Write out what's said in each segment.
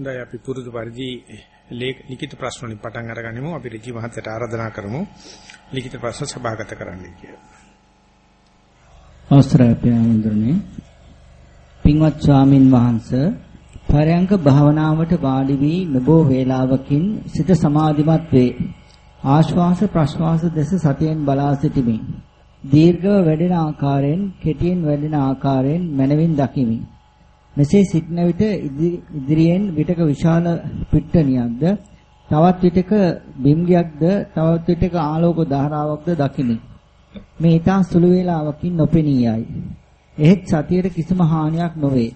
හොඳයි අපි පුරුදු පරිදි ලිඛිත ප්‍රශ්න වලින් පටන් අරගනිමු. අපි ඍජු මහත්තයට ආරාධනා කරමු ලිඛිත ප්‍රශ්න සභාගත කරන්න කියලා. අවසරයි ප්‍රේමඳුරනේ. පින්වත් ස්වාමින් වහන්සේ පරයන්ක භාවනාවට වාඩි වී නොබෝ වේලාවකින් සිත සමාධිමත් වේ. ආශ්වාස ප්‍රශ්වාස දෙස සතියෙන් බලා සිටිමි. දීර්ඝව වැඩෙන ආකාරයෙන්, කෙටියෙන් වැඩෙන ආකාරයෙන් මනවින් දකිමි. මෙසේ සිටන විට ඉදිරියෙන් විටක විශාල පිට්ටනියක්ද තවත් විටක බිම්ගයක්ද තවත් විටක ආලෝක ධාරාවක්ද දකිමි. මේ ඊටා සුළු වේලාවකින් නොපෙනී යයි. එහෙත් සතියට කිසිම හානියක් නොවේ.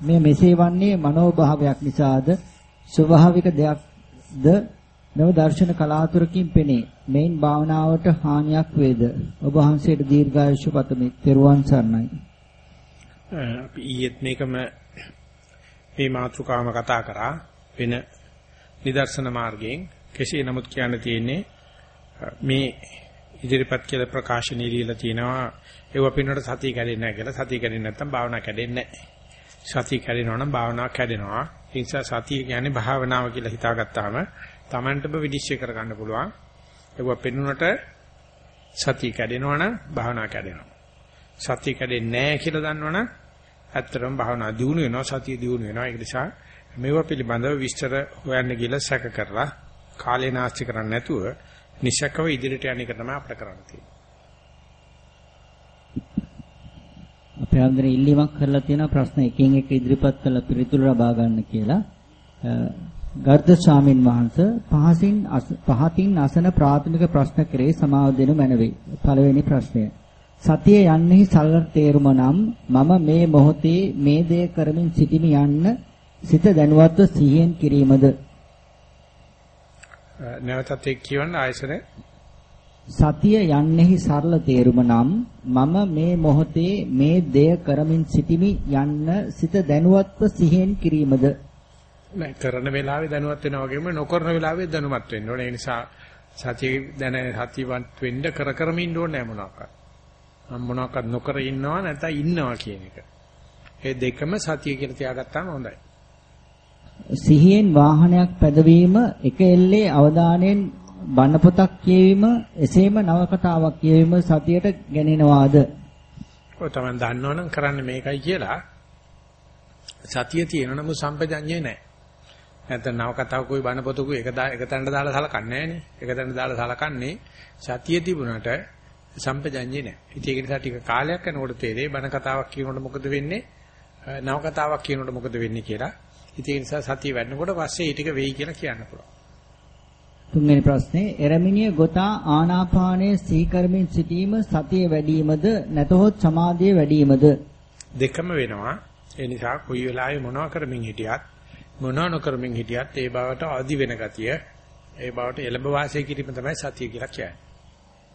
මේ මෙසේ වන්නේ මනෝභාවයක් නිසාද ස්වභාවික දෙයක්ද නව දර්ශන කලාතුරකින් පෙනේ. මේන් භාවනාවට හානියක් වේද? ඔබ වහන්සේට දීර්ඝායුෂ පතමි. ත්වන් සරණයි. අපි ඊයේත් මේකම මේ මාතෘකාවම කතා කරා වෙන නිදර්ශන මාර්ගයෙන්. කෙසේ නමුත් කියන්න තියෙන්නේ මේ ඉදිරිපත් කළ ප්‍රකාශනීය ලියලා තියෙනවා ඒව පින්නට සතිය කැඩෙන්නේ නැහැ කියලා. සතිය කැඩෙන්නේ නැත්නම් භාවනා කැඩෙන්නේ නැහැ. සතිය කැඩෙනවා නම් භාවනාව කැඩෙනවා. ඒ නිසා සතිය කියන්නේ භාවනාව කියලා හිතාගත්තාම Tamanටම විනිශ්චය කරගන්න පුළුවන්. ඒව පින්නුනට සතිය කැඩෙනවා නම් භාවනාව කැඩෙනවා. සතිය කැඩෙන්නේ නැහැ කියලා දන්නවනම් ඇත්තටම භාවනා දියුණු වෙනවා සතිය දියුණු වෙනවා ඒක නිසා මේවා පිළිබඳව විස්තර හොයන්න ගිහලා සැක කරලා කාලේ නාස්ති කරන්නේ නැතුව නිශ්චකව ඉදිරියට යන එක තමයි අපිට කරන්න තියෙන්නේ. අපේ අන්දරේ ඉල්ලීමක් කරලා තියෙන ප්‍රශ්න එකින් එක ඉදිරිපත් කරලා පිළිතුරු ලබා ගන්න කියලා. ගර්ධ ස්වාමින් වහන්සේ පහසින් පහතින් අසන ප්‍රාථමික ප්‍රශ්න කරේ සමාව දෙනු මැනවේ. පළවෙනි ප්‍රශ්නය. සතිය යන්නේහි සරල තේරුම නම් මම මේ මොහොතේ මේ දේ කරමින් සිටිමි යන්න සිත දැනුවත්ව සිහියෙන් කිරීමද? නැවතත් එක් කියවන්න ආයසනේ සතිය යන්නේහි සරල තේරුම නම් මම මේ මොහොතේ මේ දේ කරමින් සිටිමි යන්න සිත දැනුවත්ව සිහියෙන් කිරීමද? නෑ කරන වෙලාවේ දැනුවත් වෙනා වගේම නොකරන වෙලාවේ දැනුවත් වෙන්න ඕනේ. ඒ නිසා සතිය දැන සතියවත් වෙන්න කර කරමින් ඉන්න ඕනේ මොනවාක්වත් මම මොනවාක්වත් නොකර ඉන්නවා නැත්නම් ඉන්නවා කියන එක. ඒ දෙකම සතිය කියලා තියාගත්තාම හොඳයි. සිහියෙන් වාහනයක් පැදවීම එක එල්ලේ අවධානයෙන් බණ පොතක් කියවීම එසේම නවකතාවක් කියවීම සතියට ගැනෙනවාද? ඔය තමයි දන්නවනම් කරන්න මේකයි කියලා සතිය තියෙන නමුත් සම්පජඤ්ඤේ නැහැ. නැත්නම් නවකතාවකුයි බණ පොතකුයි එක එක තැනට දාලා සලකන්නේ නැහනේ. එක තැනට දාලා සලකන්නේ සතිය තිබුණාට සම්පජඤ්ඤේ නැහැ. ඉතින් ඒක නිසා ටික කාලයක් යනකොට තේරෙයි බණ කතාවක් කියනකොට මොකද වෙන්නේ? නව කතාවක් කියනකොට මොකද වෙන්නේ කියලා. ඉතින් ඒ නිසා සතිය වැඩනකොට පස්සේ ඒ ටික වෙයි කියලා කියන්න පුළුවන්. තුන්වෙනි ප්‍රශ්නේ එරමිනිය ගොතා ආනාපානයේ සීකරමින් සිටීම සතිය වැඩිවීමද නැතහොත් සමාධිය වැඩිවීමද දෙකම වෙනවා. ඒ නිසා කොයි වෙලාවෙ මොනවා කරමින් හිටියත් මොනවා නොකරමින් හිටියත් ඒ බවට ආදි වෙන ගතිය ඒ බවට එළඹ වාසය කිරීම තමයි සතිය කියලා කියන්නේ.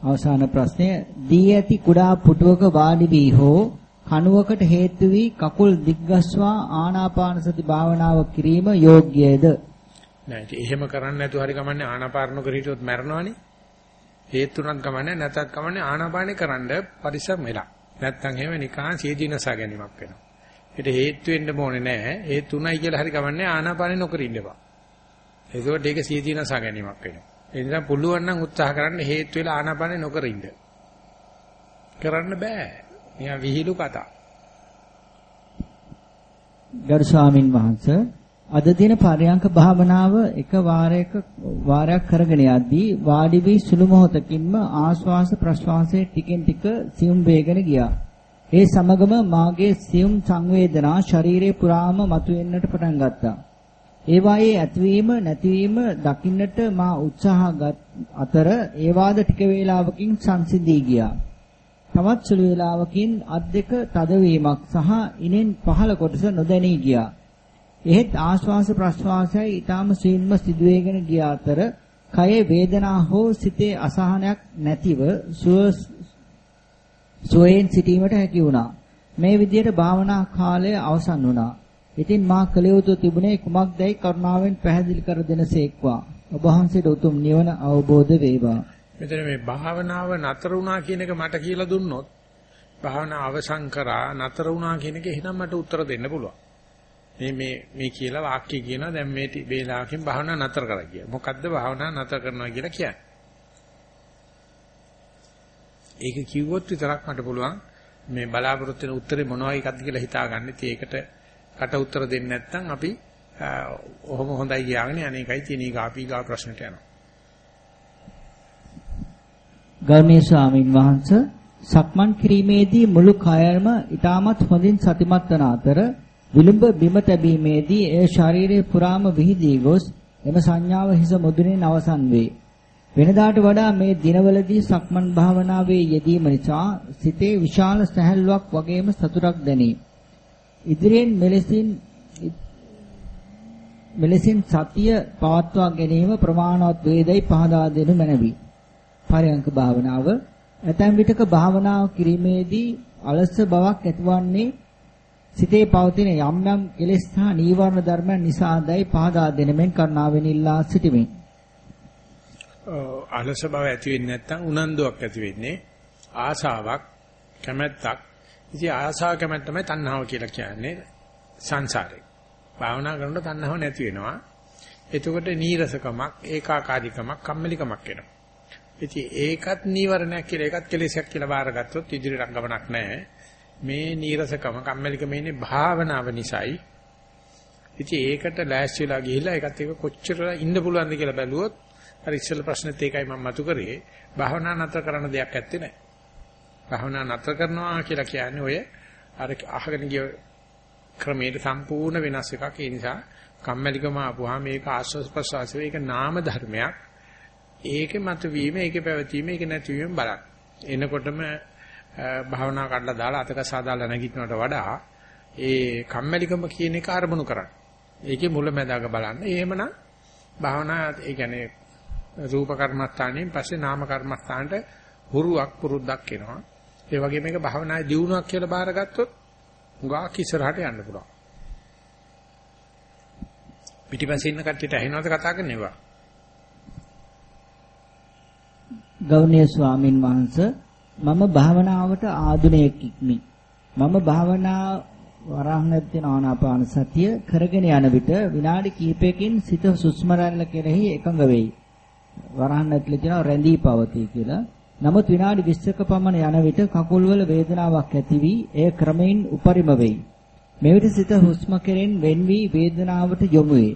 අවසාන ප්‍රශ්නය. දී ඇති කුඩා පුටුවක වාඩි වී හෝ කණුවකට හේතු වී කකුල් දිග්ගස්වා ආනාපාන සති භාවනාව කිරීම යෝග්‍යද නෑ ඒක එහෙම කරන්නේ නැතුව හරි කමන්නේ ආනාපාන කර හිටියොත් මැරෙනවනේ. හේතුණක් ගමන්නේ නැතත් ගමන්නේ ආනාපානේ කරන්න පරිස්සම් වෙලා. නැත්තම් එහෙම නිකන් සීදීනසා ගැනීමක් වෙනවා. ඒට හේතු වෙන්න ඕනේ නෑ. හේතුණයි කියලා හරි කමන්නේ ආනාපානේ නොකර ඉන්නපා ඒකෝට ඒක සීදීනසා ගැනීමක් වෙනවා. ඒ නිසා පුළුවන් නම් උත්සාහ කරන්න හේතු වෙලා ආනාපානෙ නොකර ඉන්න. කරන්න බෑ. නිකන් විහිළු කතා. ගරු ස්වාමින් වහන්සේ අද දින පරයන්ක භාවනාව එක වාරයක වාරයක් කරගෙන යද්දී වාඩි වී සුළු මොහොතකින්ම ආශ්වාස ප්‍රශ්වාසයේ ටිකෙන් ටික සියුම් වේගන ගියා. ඒ සමගම මාගේ සියුම් සංවේදනා ශරීරේ පුරාම මතුවෙන්නට පටන් ගත්තා. ඒවායේ ඇතිවීම නැතිවීම දකින්නට මා උත්සාහ අතර ඒවාද ටික වේලාවකින් සංසිඳී ගියා. තවත් සුළු වේලාවකින් අත් දෙක තදවීමක් සහ ඉනෙන් පහළ කොටස නොදැනී ගියා. එහෙත් ආශ්වාස ප්‍රශ්වාසයයි ඊටාම සීන්ම සිදුවේගෙන ගිය අතර කයේ වේදනා හෝ සිතේ අසහනයක් නැතිව සුවයෙන් සිටීමට හැකි වුණා. මේ විදිහට භාවනා කාලය අවසන් වුණා. ඉතින් මා කළ යුතු තිබුණේ කුමක්දයි කරුණාවෙන් පැහැදිලි කර දෙනසේක්වා. ඔබ වහන්සේට උතුම් නිවන අවබෝධ වේවා. මෙතන මේ භාවනාව නතර වුණා කියන එක මට කියලා දුන්නොත් භාවනාව අවසන් කරා නතර වුණා කියන එක එහෙනම් මට උත්තර දෙන්න පුළුවන්. මේ මේ මේ කියලා වාක්‍ය කියනවා දැන් මේ වේලාවකින් භාවනා නතර කරා කියලා. මොකද්ද භාවනා නතර කරනවා කියලා කියන්නේ? ඒක කිව්වොත් විතරක් මට පුළුවන් මේ බලාපොරොත්තු වෙන උත්තරේ මොනවයි එකක්ද කියලා හිතාගන්න. ඉතින් ඒකට කට උත්තර දෙන්නේ නැත්නම් අපි ඔහොම හොඳයි කියලාගෙන අනේකයි තියෙන ඊගාපී ගා ප්‍රශ්නට යනවා. ගෞරවනීය ස්වාමින් වහන්සේ සක්මන් කිරීමේදී මුළු කයම ඊටමත් හොඳින් සතිමත් වන අතර විලුඹ බිම තැබීමේදී එය ශරීරයේ පුරාම විහිදී ගොස් එම සංඥාව හිස මුදුනේ අවසන් වේ. වෙනදාට වඩා මේ දිනවලදී සක්මන් භාවනාවේ යෙදීම නිසා සිතේ විශාල සැහැල්ලුවක් වගේම සතුටක් දැනේ. ඉදිරියෙන් මෙලෙසින් මෙලෙසින් සතිය පවත්වා ගැනීම ප්‍රමාණවත් වේදයි පහදා දෙනු මැනවි. පරයන්ක භාවනාව ඇතැම් විටක භාවනාව කිරීමේදී අලස බවක් ඇතිවන්නේ සිතේ පවතින යම් යම් කෙලෙස් හා නීවරණ ධර්මයන් නිසාදයි පහදා දෙනෙමින් කරුණාවෙන් ඉල්ලා සිටිමි. අලස බව ඇති වෙන්නේ නැත්නම් උනන්දුවක් ඇති වෙන්නේ ආසාවක් කැමැත්තක්. ඉතින් ආසාව කැමැත්ත තමයි තණ්හාව කියලා කියන්නේ සංසාරේ. භාවනා කරනකොට තණ්හාව නැති වෙනවා. එතකොට නීරසකමක්, ඒකාකාරීකමක්, කම්මැලිකමක් එනවා. ඉතින් ඒකත් නීවරණයක් කියලා ඒකත් කෙලෙසයක් කියලා බාරගත්තොත් ඉදිරියට ගමනක් නැහැ. මේ නීරසකම කම්මැලිකම ඉන්නේ භාවනාව නිසායි. ඉතින් ඒකට ලෑස්ති වෙලා ගිහිල්ලා ඒකත් එක කොච්චර ඉන්න පුළුවන්ද කියලා බැලුවොත් අර ඉස්සෙල්ලා ප්‍රශ්නෙත් ඒකයි මම මතු කරේ. භාවනා නතර කරන්න දෙයක් ඇත්තේ නැහැ. භාවනා නතර කරනවා කියලා කියන්නේ ඔය අර අහගෙන ගිය ක්‍රමයට සම්පූර්ණ වෙනස් එකක්. ඒ නිසා කම්මැලිකම ආපුවා මේක ආස්වාස් ප්‍රසවාසය ඒක නාම ධර්මයක්. ඒකේ මතුවීම, ඒකේ පැවතීම, ඒක නැතිවීම බලන්න. එනකොටම භාවනා කඩලා දාලා අතක සාදාලා නැගිටිනවට වඩා ඒ කම්මැලිකම කියන එක අරමුණු කරන්න. ඒකේ මුලැමැදාක බලන්න. එහෙමනම් භාවනා ඒ කියන්නේ රූප කර්මස්ථානයෙන් පස්සේ නාම කර්මස්ථානට හුරුවක් පුරුද්දක් එනවා. ඒ වගේ මේක භාවනායේ දියුණුවක් කියලා බාරගත්තොත් උගාක් ඉස්සරහට යන්න පුළුවන්. පිටිපස්සේ ඉන්න කට්ටියට ඇහෙනවද කතා කරන්නේවා? ගෞණීය ස්වාමින් වහන්සේ මම භාවනාවට ආධුනිකෙක්මි. මම භාවනා වරහණක් තියෙන ආනාපාන සතිය කරගෙන යන විට විනාඩි කිහිපයකින් සිත සුස්ම රැල්ල කෙරෙහි එකඟ වෙයි. වරහණක් කියනවා රැඳී පවතී කියලා. නමුත් විනාඩි 20ක පමණ යන විට කකුල්වල වේදනාවක් ඇති වී එය ක්‍රමයෙන් උපරිම වෙයි. මෙවිට සිත හුස්ම කෙරෙන් වෙන් වී වේදනාවට යොමු වේ.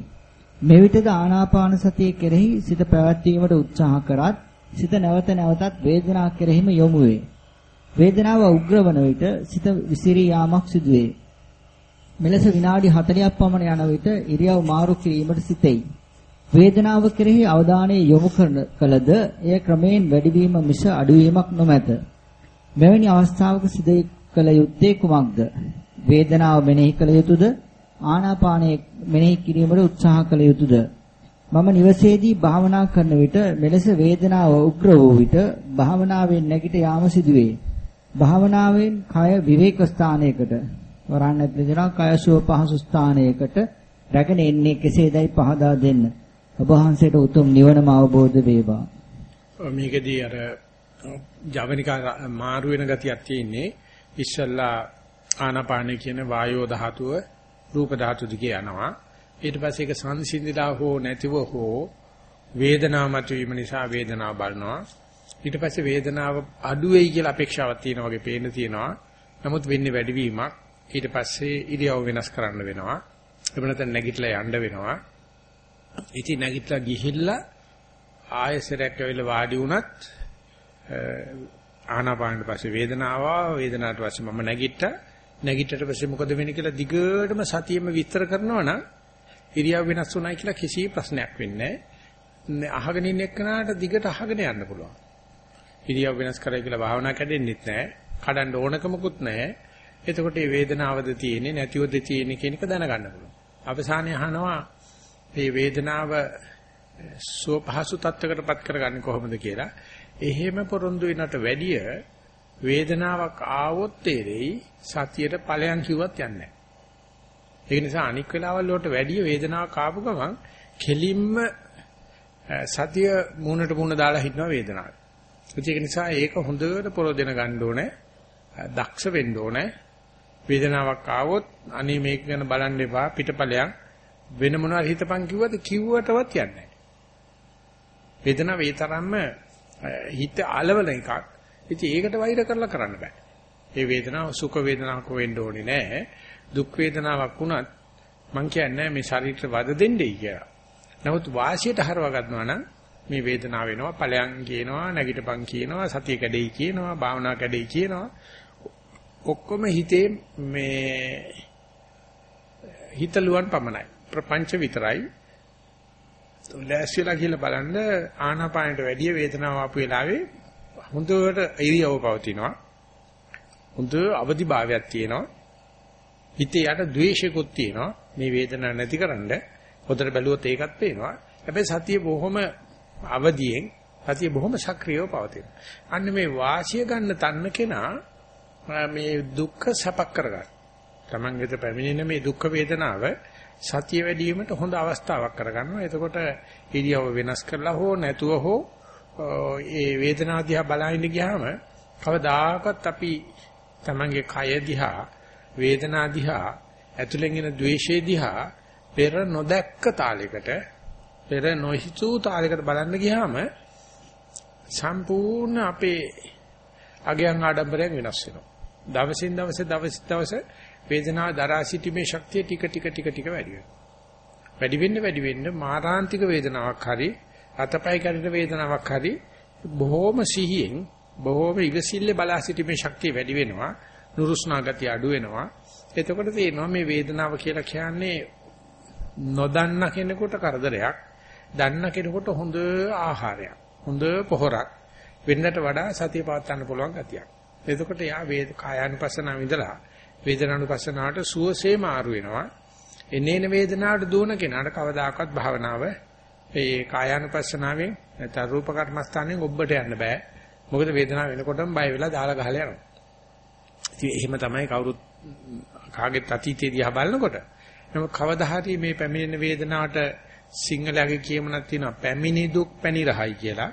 මෙවිටද ආනාපාන සතිය කෙරෙහි සිත පැවැත්වීමට උත්සාහ කරත් සිත නැවත නැවතත් වේදනාව කෙරෙහිම යොමු වේ. වේදනාව උග්‍ර වන විට සිත විසිරී යාමක් සිදු වේ. මෙලෙස විනාඩි 40ක් පමණ යන විට ඉරියව් මාරු කිරීමට සිටෙයි. වේදනාව කෙරෙහි අවධානය යොමු කරන කලද එය ක්‍රමයෙන් වැඩිවීම මිස අඩුවීමක් නොමැත. මෙවැනි අවස්ථාවක සිදු කළ යුත්තේ කුමක්ද? වේදනාව මෙනෙහි කළ යුතුද? ආනාපානය මෙනෙහි කිරීමට උත්සාහ කළ යුතුද? මම නිවසේදී භාවනා කරන විට මෙලෙස වේදනාව උග්‍ර වූ විට භාවනාවෙන් නැගිට යාම සිදුවේ. භාවනාවෙන් කය විවේක ස්ථානයකට වරන්නත් දෙනවා කය සුව පහසු ස්ථානයකට රැගෙන එන්නේ කෙසේදයි පහදා දෙන්න. ඔබ වහන්සේට උතුම් නිවනම අවබෝධ වේවා. මේකදී අර ජවනිකා මාරු වෙන ගතියක් තියෙන්නේ ඉස්සල්ලා ආනාපාන කියන වායෝ ධාතුව රූප ධාතු දිගේ යනවා. ඊට පස්සේ ඒක සංසිඳිලා හෝ නැතිව හෝ වේදනාව මතුවීම නිසා වේදනාව බලනවා. ඊට පස්සේ වේදනාව අඩු වෙයි කියලා අපේක්ෂාවක් තියෙනවා වගේ පේන්න තියෙනවා. නමුත් වෙන්නේ වැඩිවීමක්. ඊට පස්සේ ඉරියව් වෙනස් කරන්න වෙනවා. එහෙම නැත්නම් නැගිටලා යන්න වෙනවා. ඉතින් නැගිටලා ගිහිල්ලා ආයෙසරයක් ඇවිල්ලා වාඩි වුණත් ආනාපානෙට පස්සේ වේදනාව වේදනාවට පස්සේ මම නැගිට්ටා නැගිටට පස්සේ මොකද වෙන්නේ කියලා දිගටම සතියෙම විස්තර කරනවා නම් ඉරියව් වෙනස් වුණයි කියලා කිසි ප්‍රශ්නයක් වෙන්නේ නැහැ. අහගෙන ඉන්න එක්කනට දිගට අහගෙන යන්න පුළුවන්. ඉරියව් වෙනස් කරයි කියලා භාවනා කැඩෙන්නෙත් නැහැ. කඩන්න ඕනකමකුත් නැහැ. එතකොට මේ වේදනාවද තියෙන්නේ නැතිවද තියෙන්නේ කියන එක දැනගන්න පුළුවන්. අවසානයේ අහනවා මේ වේදනාව සුව පහසු තත්ත්වයකටපත් කරගන්නේ කොහොමද කියලා. එහෙම පොරොන්දු වෙනට වැඩිය වේදනාවක් ආවොත් තේරෙයි සතියට ඵලයන් කිව්වත් යන්නේ නැහැ. ඒ නිසා අනික් වෙලාවල් වලට වැඩිය වේදනාවක් ආපු ගමන් කෙලින්ම සතිය මූණට මූණ දාලා හිටනවා වේදනාව. ඒක නිසා ඒක හොඳට පොරොදෙන ගන්න ඕනේ. දක්ෂ වෙන්න ඕනේ. වේදනාවක් ආවොත් අනේ මේක ගැන බලන්න එපා පිටපලයක් වෙන මොනවාරි හිතපන් කිව්වද කිව්වටවත් යන්නේ නැහැ. වේදනාව ඒ තරම්ම හිත අලවල එකක්. ඉතින් ඒකට වෛර කරලා කරන්න බෑ. ඒ වේදනාව සුඛ වේදනාවක් වෙන්න ඕනේ නැහැ. දුක් වේදනාවක් වුණත් මං කියන්නේ මේ ශරීරයට වද දෙන්නේ කියලා. නමුත් වාසියට හරව ගන්නවා නම් මේ වේදනාව වෙනවා ඵලයන් කියනවා නැගිටපන් කියනවා සතිය කැඩෙයි කියනවා භාවනා කැඩෙයි කියනවා ඔක්කොම හිතේ මේ හිතලුවන් පමණයි ප්‍රපංච විතරයි. ලෑස්තිලා කියලා බලන්න ආනාපානයට වැඩිය වේදනාව ආපු වෙලාවේ හොඳට ඉරියව පවතිනවා. හොඳ අවදිභාවයක් තියෙනවා. හිතේ යට ද්වේෂයකුත් තියෙනවා. මේ වේදනාව නැතිකරන්න හොඳට බැලුවොත් ඒකත් පේනවා. හැබැයි සතිය බොහොම අවදියෙන් සතිය බොහොම සක්‍රියව පවතින. අන්න මේ වාසිය ගන්න තන්න කෙනා මේ දුක්ඛ සැපක් කරගන්න. Tamanගෙත පැමිණෙන මේ දුක් වේදනාව සතිය වැඩි වීමට හොඳ අවස්ථාවක් කරගන්නවා. එතකොට ඉරියව වෙනස් කරලා හෝ නැතුව හෝ ඒ වේදනාව දිහා බලහින්න ගියාම කවදාකවත් අපි Tamanගේ කය දිහා වේදනා දිහා ඇතුලෙන් එන ද්වේෂය දිහා පෙර නොදැක්ක තාලයකට පෙර නොහිතූ තාලයකට බලන්න ගියාම සම්පූර්ණ අපේ අගයන් ආඩම්බරයෙන් වෙනස් වෙනවා. දවසින් දවස දවස් දවස වේදනාව දරා සිටීමේ ශක්තිය ටික ටික ටික ටික වැඩි වෙනවා. වැඩි වෙන්න වැඩි වෙන්න මාරාන්තික වේදනාවක් හරි අතපය කැඩෙන වේදනාවක් හරි බොහොම සිහියෙන් බොහොම ඉවසිල්ලේ බලා සිටීමේ ශක්තිය වැඩි වෙනවා. නුරුස්නා ගතිය අඩු වෙනවා. එතකොට තේරෙනවා මේ වේදනාව කියලා කියන්නේ නොදන්න කෙනෙකුට කරදරයක් දන්න කෙනෙකුට හොඳ ආහාරයක්, හොඳ පොහොරක් වෙන්නට වඩා සතිය පවත්වන්න පුළුවන් ගතියක්. එතකොට යා වේද කායානුපස්සනාව ඉඳලා වේදනානුපස්සනාවට සුවසේ මාරු වෙනවා. එනේන වේදනාවට දුවන කෙනාට කවදාකවත් භාවනාව ඒ කායානුපස්සනාවෙන් නැත්නම් රූප කර්මස්ථානෙන් ඔබට යන්න බෑ. මොකද වේදනාව වෙනකොටම බය වෙලා දාලා ගහලා යනවා. ඉතින් එහෙම තමයි කවුරුත් කාගෙත් අතීතයේ දිහා බලනකොට. නමුත් කවදා හරි මේ පැමිණෙන වේදනාවට සිංහලයේ කියමනක් තියෙනවා පැමිණි දුක් පැණි රහයි කියලා.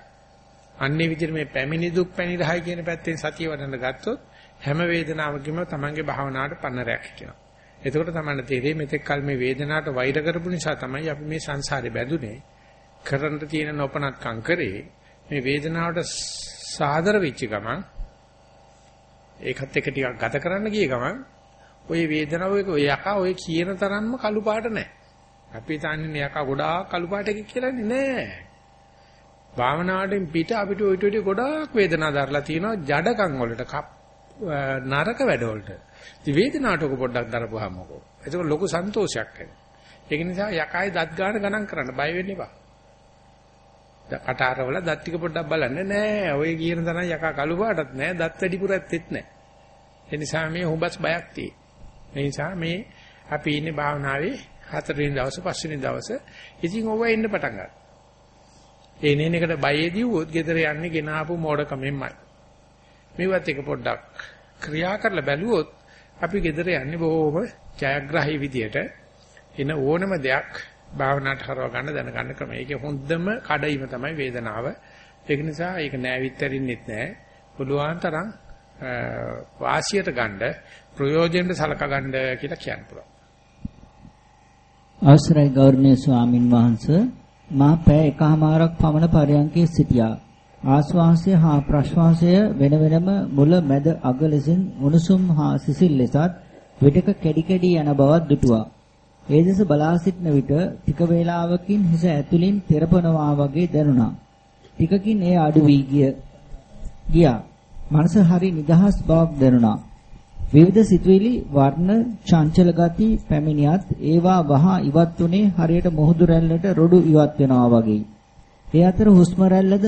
අන්නේ විදිහට මේ පැමිණි දුක් පැණි රහයි කියන පැත්තෙන් සතිය වඩන්න ගත්තොත් හැම වේදනාවකම තමන්ගේ භාවනාවට පන්නරයක් කියනවා. එතකොට තමයි තේරෙන්නේ මෙතෙක් කල මේ වේදනාවට වෛර කරපු නිසා තමයි අපි මේ සංසාරේ බැඳුනේ. කරන්න තියෙන නොපනත්කම් කරේ මේ වේදනාවට සාදර වෙච්ච ගමන් ඒකත් එක ටිකක් ගත කරන්න ගිය ගමන් ওই වේදනාව ඔය යකා ඔය කියන තරම්ම කළු පාට නැහැ. අපි තන්නේ යකා ගොඩාක් කළු පාට එකක් කියලානේ නෑ. භාවනාවෙන් පිට අපිට ඔය ටෙඩි ගොඩාක් වේදනා දරලා තියෙනවා ජඩකම් වලට නරක වැඩ වලට. ඉතින් වේදනාවට ඔක පොඩ්ඩක් දරපුවාම මොකෝ. ඒක ලොකු සන්තෝෂයක් එනවා. ඒක නිසා යකයි දත් ගන්න ගණන් කරන්න බය වෙන්න එපා. කටාරවල දත් ටික පොඩ්ඩක් බලන්න නෑ. ඔය කියන තරම් යකා කළු පාටත් නෑ. දත් වැඩිපුර ඇත්තෙත් නෑ. ඒ නිසා මේ හුඹස් බයක් තියෙයි. ඒ නිසා මේ අපි ඉන්නේ භාවනාවේ හතරවෙනි දවසේ පස්වෙනි දවසේ ඉතින් ඕවා එන්න පටන් ගන්නවා. ඒ නේන එකට බයෙදී වොත් ගෙදර යන්නේ ගෙන ආපු මෝඩකමෙන්මයි. මේවත් එක පොඩ්ඩක් ක්‍රියා කරලා බැලුවොත් අපි ගෙදර යන්නේ බොහොම ජයග්‍රාහී විදියට එන ඕනම දෙයක් භාවනාවට හරව ගන්න දැනගන්න ක්‍රමය. ඒකේ හොඳම කඩයිම තමයි වේදනාව. ඒක නිසා ඒක නෑවිත්තරින්නෙත් නෑ. පුළුවන් තරම් වාසියට ගන්න ප්‍රයෝජනෙට සලක ගන්න කියලා කියන්න පුළුවන්. අවසරයි ගෞරවනීය ස්වාමින් වහන්සේ මා පැය එකහමාරක් පමණ පරයන්කේ සිටියා. ආශ්වාසය හා ප්‍රශ්වාසය වෙන වෙනම මුල මැද අග ලෙසින් උණුසුම් හා සිසිල් ලෙසත් විටක කැඩි කැඩි යන බවක් දුටුවා. ඒ දෙස බලා සිටන විට ටික වේලාවකින් හිස ඇතුලින් තෙරපනවා වගේ දැනුණා. ටිකකින් ඒ අඩු වී ගිය ගියා. මනස හරි නිදහස් බවක් දැනුණා. විවිධ සිතුවිලි වර්ණ චංචල ගති පැමිණියත් ඒවා වහා ඉවත් උනේ හරියට මොහොදු රැල්ලට රොඩු ඉවත් වෙනවා වගේ. ඒ අතර හුස්ම රැල්ලද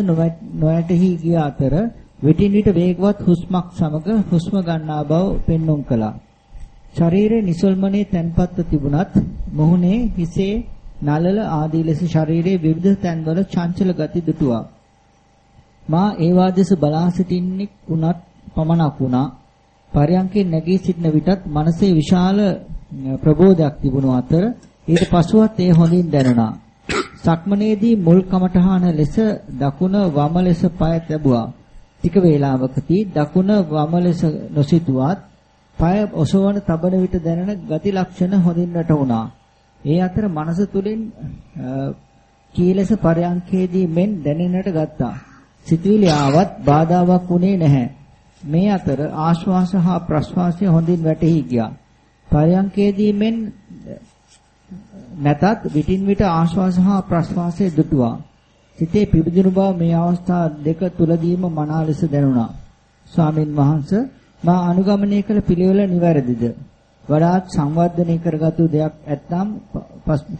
නොඇටහි ගිය අතර විටින් විට වේගවත් හුස්මක් සමග හුස්ම ගන්නා බව පෙන්눔 කළා. ශරීරයේ නිසල්මනේ තැන්පත්ව තිබුණත් මොහුනේ හිසේ නලල ආදී ලෙස ශරීරයේ විවිධ තැන්වල චංචල ගති දුටුවා. මා ඒවා දෙස බලා සිටින්නෙක් වුණත් පමණක් වුණා. පරයන්කේ නැගී සිටින විටත් මනසේ විශාල ප්‍රබෝධයක් තිබුණු අතර ඊට පසුවත් ඒ හොඳින් දැනුණා. සක්මනේදී මුල් කමඨහන ලෙස දකුණ වම ලෙස පය තැබුවා. ටික වේලාවකදී දකුණ වම ලෙස නොසිතුවත් පය ඔසවන තබන විට දැනෙන ගති ලක්ෂණ හොඳින් වැටුණා. ඒ අතර මනස තුලින් කීලස පරයන්කේදී මෙන් දැනෙන්නට ගත්තා. සිතුවිලි ආවත් බාධාවක් වුණේ නැහැ. මේ අතර ආශ්වාස හා ප්‍රශ්වාසය හොඳින් වැටහි ගියා. පරයන්කේදී මෙන් නැතත් විටින් විට ආශ්වාස හා ප්‍රශ්වාසය දුටුවා. සිතේ පිබිදුණු බව මේ අවස්ථා දෙක තුලදීම මනා ලෙස දැනුණා. ස්වාමින් වහන්සේ මා අනුගමනය කළ පිළිවෙල නිවැරදිද? වඩාත් සංවර්ධනය කරගත්තු දෙයක් ඇත්නම්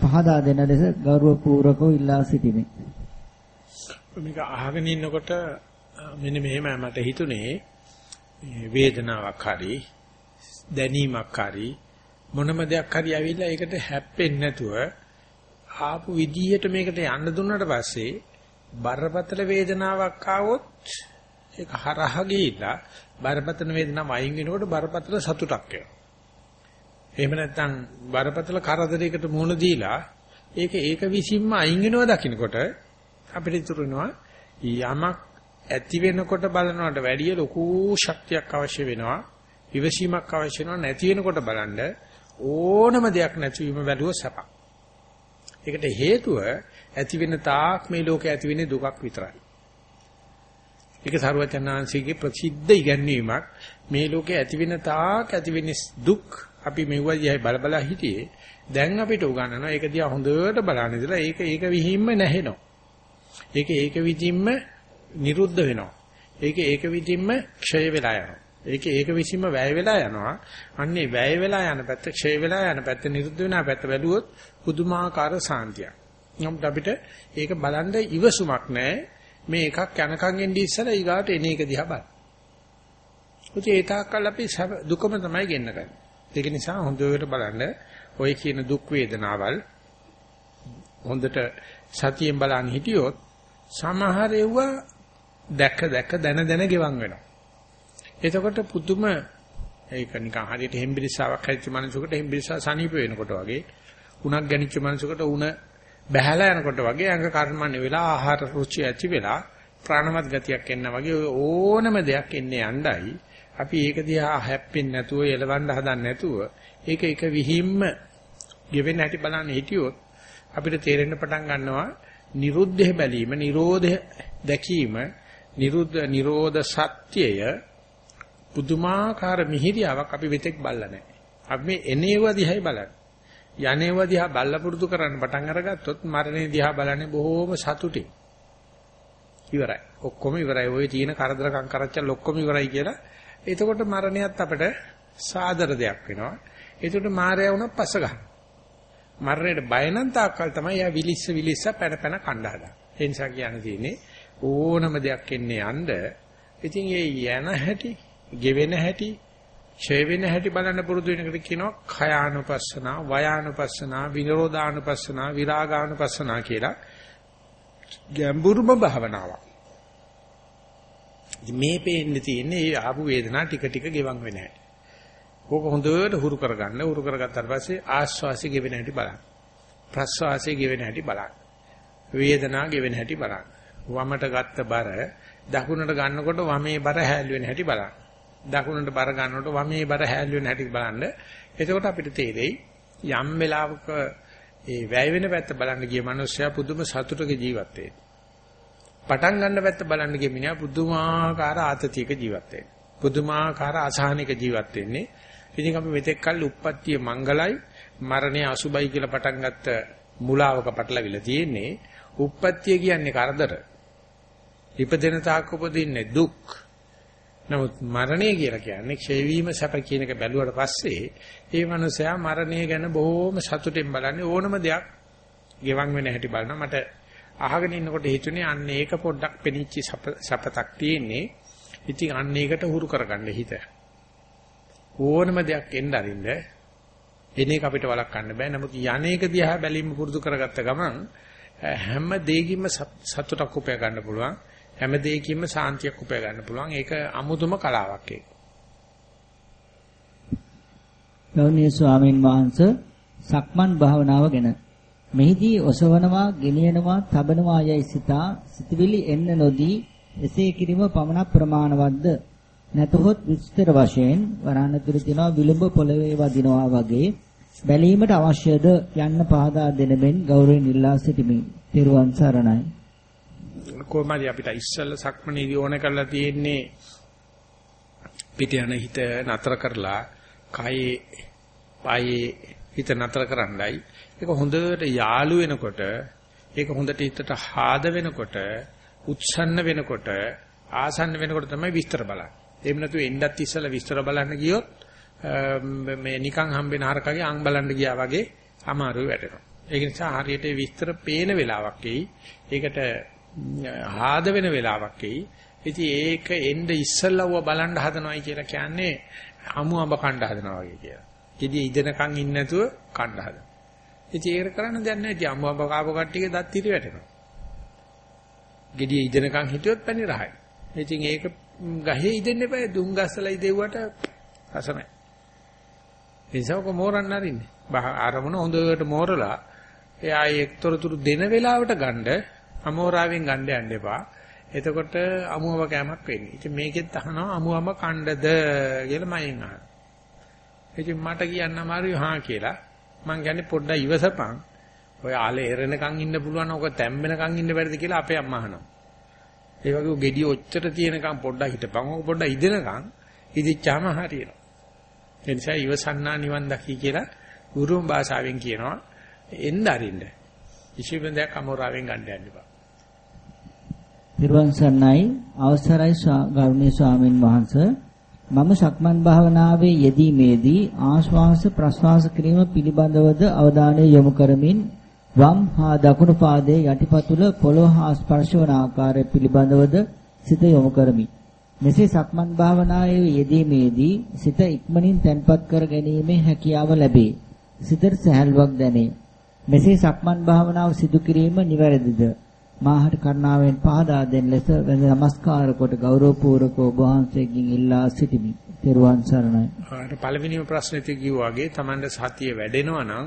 පහදා දෙන ලෙස ගෞරවපූර්වකව ඉල්ලා සිටිමි. මේක අහගෙන ඉන්නකොට මෙන්න මෙහෙම මට හිතුනේ වේදනාවක් හරි දැනීමක් හරි මොනම දෙයක් හරි ඇවිල්ලා ඒකට හැප්පෙන්නේ නැතුව ආපු විදිහට මේකට යන්න දුන්නාට පස්සේ බරපතල වේදනාවක් ආවොත් ඒක හරහා ගිහිල්ලා බරපතල වේදනාව අයින් වෙනකොට බරපතල සතුටක් එනවා. එහෙම නැත්නම් බරපතල කරදරයකට මුහුණ දීලා ඒක ඒක විසින්ම අයින් වෙනවා දකින්නකොට අපිට ඉතුරු වෙනවා යමක් ඇති වෙනකොට බලනවට වැඩිය ලොකු ශක්තියක් අවශ්‍ය වෙනවා. විවසීමක් අවශ්‍ය වෙනවා නැති වෙනකොට බලන්න ඕනම දෙයක් නැතිවීම බැලුව සැපක්. ඒකට හේතුව ඇති වෙන තාක් මේ ලෝකේ ඇති වෙන්නේ දුකක් විතරයි. ඒක සරුවචනාංශයේ ප්‍රසිද්ධ ඉගැන්වීමක් මේ ලෝකේ ඇති වෙන තාක් ඇති වෙන්නේ දුක් අපි මෙව්වයි බල බල හිටියේ දැන් අපිට උගන්වනවා ඒක දිහා හොඳට බලන්න ඉතලා ඒක ඒක විහිම්ම නැහෙනවා ඒක ඒක විදිහින්ම නිරුද්ධ වෙනවා. ඒක ඒක විදිහින්ම ක්ෂය වෙලා යනවා. ඒක ඒක විසින්ම වැය වෙලා යනවා. අන්නේ වැය වෙලා යන පැත්ත ක්ෂය වෙලා යන පැත්ත නිරුද්ධ වෙන පැත්ත බැලුවොත් පුදුමාකාර සාන්තියක්. නමුත් අපිට ඒක බලන්න ඉවසුමක් නැහැ. මේ එකක් යනකම් එන්නේ ඉස්සලා ඊගාට එන එක දිහා බලන්න. උචේ ඒ තාක්කල් අපි දුකම තමයි ගෙන්න ගන්නේ. ඒක නිසා හොඳට බලන්න ඔය කියන දුක් වේදනාවල් හොඳට සතියෙන් බලන්න හිටියොත් සමහර ඒවා දැක දැක දන දන ගෙවන් වෙනවා. එතකොට පුදුම ඒක නිකන් හරියට හෙම්බිරිස්සාවක් හැදිච්ච මනුස්සයෙකුට හෙම්බිරිස්සා සනීප වෙනකොට වගේ උණක් ගැනිච්ච මනුස්සයෙකුට උණ බහැලා යනකොට වගේ අංග කර්මන්නේ වෙලා ආහාර රුචි ඇති වෙලා ප්‍රාණවත් ගතියක් එන්න වගේ ඕනම දෙයක් එන්නේ යණ්ඩයි අපි ඒක දිහා හැප්පෙන්නේ නැතුව එලවන්න හදන්නේ නැතුව ඒක එක විහිම්ම ගෙවෙන්න හැටි බලන්න හිටියොත් අපිට තේරෙන්න පටන් ගන්නවා නිරුද්ධය බැලීම නිරෝධය දැකීම නිරුද්ධ නිරෝධ සත්‍යය පුදුමාකාර මිහිරියාවක් අපි වෙතෙක් බල්ලා නැහැ. අපි මේ එනේව දිහායි බලන්නේ. යනේව දිහා බල්ලා පුරුදු කරන්න පටන් අරගත්තොත් මරණේ දිහා බලන්නේ බොහෝම සතුටින්. ඉවරයි. ඔක්කොම ඉවරයි. ওই තියෙන කරදරකම් කරච්චල් ඔක්කොම ඉවරයි කියලා. එතකොට මරණයත් අපට සාදර දෙයක් වෙනවා. ඒකට මායя වුණා පස්ස ගන්න. මරණයට බය නම් තාක්කල් තමයි යා විලිස්ස විලිස්ස පැන පැන කණ්ඩායම්. ඒ නිසා කියන්න තියෙන්නේ ඕනම දෙයක් එන්නේ යන්න. ඉතින් ඒ යන හැටි, ගෙවෙන හැටි, ඡය වෙන හැටි බලන්න පුරුදු වෙනකට කියනවා khයානුපස්සනා, වයානුපස්සනා, විනෝදානුපස්සනා, විරාගානුපස්සනා කියලා ගැඹුරුම භාවනාවක්. මේ පේන්න තියෙන්නේ මේ ආපු වේදනා ටික ටික ගෙවන් වෙන හැටි. ඕක හොඳට හුරු කරගන්න. හුරු කරගත්තාට පස්සේ ආස්වාසිය ගෙවෙන හැටි බලන්න. ප්‍රස්වාසය ගෙවෙන හැටි බලන්න. වේදනා ගෙවෙන හැටි බලන්න. වමට ගත්ත බර දකුණට ගන්නකොට වමේ බර හැල් වෙන හැටි බලන්න. දකුණට බර ගන්නකොට වමේ බර හැල් වෙන හැටි බලන්න. එතකොට අපිට තේරෙයි යම් වෙලාවක ඒ වැය වෙන පැත්ත බලන්න ගිය මිනිස්සයා පුදුම සතුටක ජීවත් වෙනවා. පටන් ගන්න පැත්ත බලන්න ගිය මිනිහා පුදුමාකාර ආතතියක ජීවත් වෙනවා. පුදුමාකාර අසහනික ජීවත් වෙන්නේ. ඉතින් අපි මෙතෙක් කල් උප්පත්තිය මංගලයි මරණය අසුබයි කියලා පටන් ගත්ත මුලාවක පටලවිලා තියෙන්නේ. උප්පත්තිය කියන්නේ කරදර. ඉපදෙන තාක් උපදින්නේ දුක්. නමුත් මරණය කියලා කියන්නේ ක්ෂය වීම සැප කියන එක බැලුවට පස්සේ ඒ මනුස්සයා මරණය ගැන බොහොම සතුටින් බලන්නේ ඕනම දෙයක්. ගෙවන් වෙන හැටි බලනවා. මට අහගෙන ඉන්නකොට හිතුනේ අන්න ඒක පොඩ්ඩක් පෙනිච්ච සපතක් තියෙන්නේ. ඉතින් අන්න ඒකට හුරු කරගන්න හිත. ඕනම දෙයක් එන්න අරින්න එන එක අපිට වළක්වන්න බෑ. නමුත් යන්නේක දිහා බැලීම පුරුදු කරගත්ත ගමන් හැම දෙයකින්ම සතුටක් උපය ගන්න පුළුවන්. හැම දෙයකින්ම සාන්තියක් උපය ගන්න පුළුවන්. ඒක අමුතුම කලාවක් ඒක. ගෞණීය ස්වාමීන් වහන්සේ සක්මන් භාවනාව ගැන මෙහිදී ඔසවනවා, ගෙනියනවා, තබනවා යයි සිතා සිතවිලි එන්න නොදී එසේ කිරීම පමණ ප්‍රමාණවත්ද? නැතහොත් විස්තර වශයෙන් වරණ තුල තියෙනවා විලුඹ පොළවේ වදිනවා වගේ බැලීමට අවශ්‍යද යන්න පහදා දෙන මෙන් ගෞරවයෙන් ඉල්ලා සිටිමි. ත්වන් සරණයි. කොහොමද අපිට ඉස්සල්ල සක්මණේදී ඕන කරලා තියෙන්නේ පිට යන හිත නතර කරලා කයේ පායේ හිත නතර කරන්නයි. ඒක හොඳට යාළු වෙනකොට ඒක හොඳට හිතට හාද වෙනකොට උත්සන්න වෙනකොට ආසන්න වෙනකොට තමයි විස්තර බලන්නේ. එහෙම නැතු එන්නත් ඉස්සලා විස්තර බලන්න ගියොත් මේ නිකන් හම්බෙන හරකගේ අං බලන්න ගියා වගේ අමාරුයි වැටෙනවා. ඒක නිසා හරියට විස්තර පේන වෙලාවක් එයි. ඒකට හාද වෙන වෙලාවක් එයි. ඉතින් ඒක එන්න ඉස්සල්ලාව බලන්න හදනවයි කියලා කියන්නේ අමු අඹ කණ්ඩ හදනවා වගේ කියලා. ඉතින් ඉදෙනකන් ඉන්නේ නැතුව කණ්ඩ හදනවා. ඉතින් ඒක කරන්න දෙයක් නැහැ. ඉතින් අමු අඹ කාපු කට්ටියගේ දත් ඉරි වැටෙනවා. gediye ඉදෙනකන් හිටියොත් පැණි රහයි. ඉතින් ඒක ගහේ ඉදෙන්න එපා. දුම් ගස්සලා ඉදෙව්වට රස නැහැ. ඒසවක මෝරන්න අරින්නේ. ආරමුණ හොඳට මෝරලා එයා ඒක්තරතුරු දෙන වෙලාවට ගන්න අමෝරාවෙන් ගන්න යන්න එපා. එතකොට අමුවම කෑමක් වෙන්නේ. ඉතින් මේකෙත් අහනවා අමුවම කණ්ඩද කියලා මයෙන් අහනවා. ඉතින් මට කියන්න අමාරුයි හා කියලා. මං කියන්නේ පොඩ්ඩක් ඉවසපන්. ඔය ආලේ එරෙනකන් ඉන්න පුළුවන් ඔක තැම්බෙනකන් ඉන්න බැරිද කියලා අපේ අම්මා අහනවා. ඒ වගේ ගෙඩිය ඔච්චර තියෙනකන් පොඩ්ඩක් හිටපන්. ඔක පොඩ්ඩක් ඉදෙනකන් ඉදිච්චාම හරියනවා. ඒ නිසා ඉවසන්නා නිවන් දකි කියලා ගුරුම් භාෂාවෙන් කියනවා. එන්න අරින්න. ඉෂිබෙන්දයක් අමෝරාවෙන් ගන්න යන්න එපා. නිර්වන් සන්නයි අවසරයි ගෞරවනීය ස්වාමින් වහන්සේ මම සක්මන් භාවනාවේ යෙදීමේදී ආශ්වාස ප්‍රශ්වාස කිරීම පිළිබඳවද අවධානය යොමු කරමින් වම් හා දකුණු පාදයේ යටිපතුල පොළොව හා ස්පර්ශ වන ආකාරය පිළිබඳවද සිත යොමු කරමි. මෙසේ සක්මන් භාවනාවේ යෙදීමේදී සිත ඉක්මනින් තැන්පත් කර ගැනීමේ හැකියාව ලැබේ. සිතට සැහැල්ලුවක් දැනේ. මෙසේ සක්මන් භාවනාව සිදු කිරීම නිවැරදිද? මාහට කරුණාවෙන් පහදා දෙන ලෙස වැඳ නමස්කාර කොට ගෞරවපූර්වක ඔබ වහන්සේගෙන් ඉල්ලා සිටිමි. තෙරුවන් සරණයි. ආ පළවෙනිම ප්‍රශ්නෙත් කිව්වා වගේ Tamanda සතිය වැඩෙනවා නම්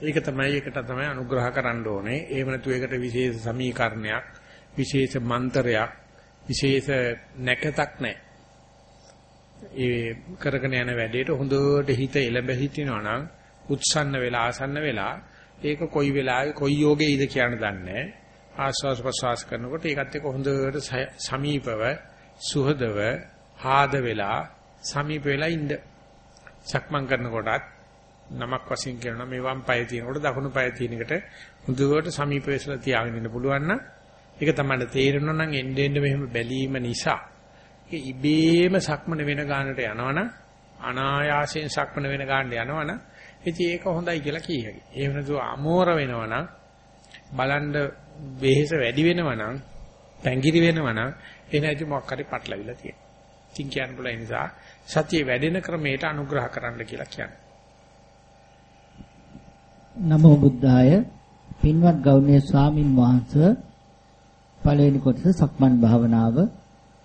ඒක තමයි ඒකට තමයි අනුග්‍රහ කරන්න ඕනේ. එහෙම නැතු ඒකට විශේෂ සමීකරණයක්, විශේෂ මන්ත්‍රයක්, විශේෂ නැකතක් නැහැ. ඒ කරගෙන යන වැඩේට හොඳට හිත එළඹ හිටිනවා නම් උත්සන්න වෙලා ආසන්න වෙලා ඒක කොයි වෙලාවෙ කොයි යෝගේයිද කියන දන්නේ ආස්වාස් ප්‍රසවාස කරනකොට ඒකත් එක්ක හොඳට සමීපව සුහදව ආද වෙලා සමීප වෙලා ඉන්න. සක්මන් කරනකොටත් නමක් වශයෙන් කියනවා මේ වම් පාය තියෙනකොට දකුණු පාය තියෙන එකට හොඳට සමීප වෙසලා තියාගෙන ඉන්න පුළුවන් නම් ඒක තමයි තේරෙනවා නම් එන්න එන්න මෙහෙම බැලීම නිසා. ඒක ඉබේම සක්මන වෙන ගානට යනවනම් අනායාසයෙන් සක්මන වෙන ගානට යනවනම් ඉතින් ඒක හොඳයි කියලා කිය හැකියි. එහෙම නැතුව අමෝර වෙනවනම් බලන්න වෙහෙස වැඩි වෙනවනම් පැංගිරි වෙනවනම් එන ඇති මොකක් හරි පටලවිලා තියෙනවා. ඉතින් කියන්න පුළුවන් නිසා සතිය වැඩෙන ක්‍රමයට අනුග්‍රහ කරන්න කියලා කියන්නේ. නමෝ බුද්ධාය පින්වත් ගෞරවනීය ස්වාමින් වහන්සේ පළවෙනි කොටස සක්මන් භාවනාව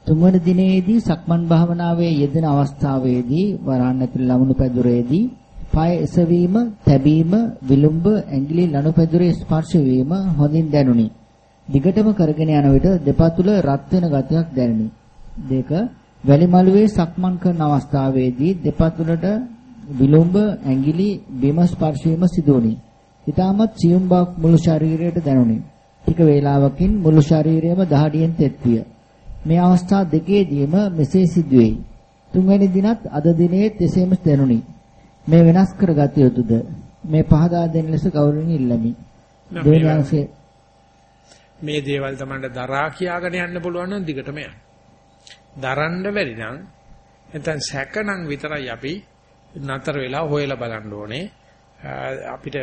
තුන්වන දිනේදී සක්මන් භාවනාවේ යෙදෙන අවස්ථාවේදී වරහන් ඇතුළේ ලමුණු පැදුරේදී පය එසවීම, තැබීම, විලුඹ, ඇඟිලි ලනුපැදුරේ ස්පර්ශ වීම හොඳින් දැනුනි. දිගටම කරගෙන යන විට දෙපතුල රත් වෙන ගතියක් දැනුනි. දෙක වැලිමලුවේ සක්මන් කරන අවස්ථාවේදී දෙපතුලට විලුඹ, ඇඟිලි බිම ස්පර්ශ වීම සිදුවුනි. ඊටමත් සියුම් බවක් මුළු ශරීරයට දැනුනි. ටික වේලාවකින් මුළු ශරීරයම දහඩියෙන් තෙත් විය. මේ අවස්ථා දෙකේදීම මෙසේ සිදුවේයි. තුන්වැනි දිනත් අද දිනේ එසේම දැනුනි. මේ වෙනස් කරගත යුතුද? මේ පහදා දෙන ලෙස ගෞරවණීය ඉල්ලමි. දෙවියන්සේ මේ දේවල් තමයි දරා කියාගෙන යන්න පුළුවන් නම් දිගටම යන්න. දරන්න බැරි නම් නැත්නම් සැකනම් විතරයි අපි නතර වෙලා හොයලා බලන්න ඕනේ. අපිට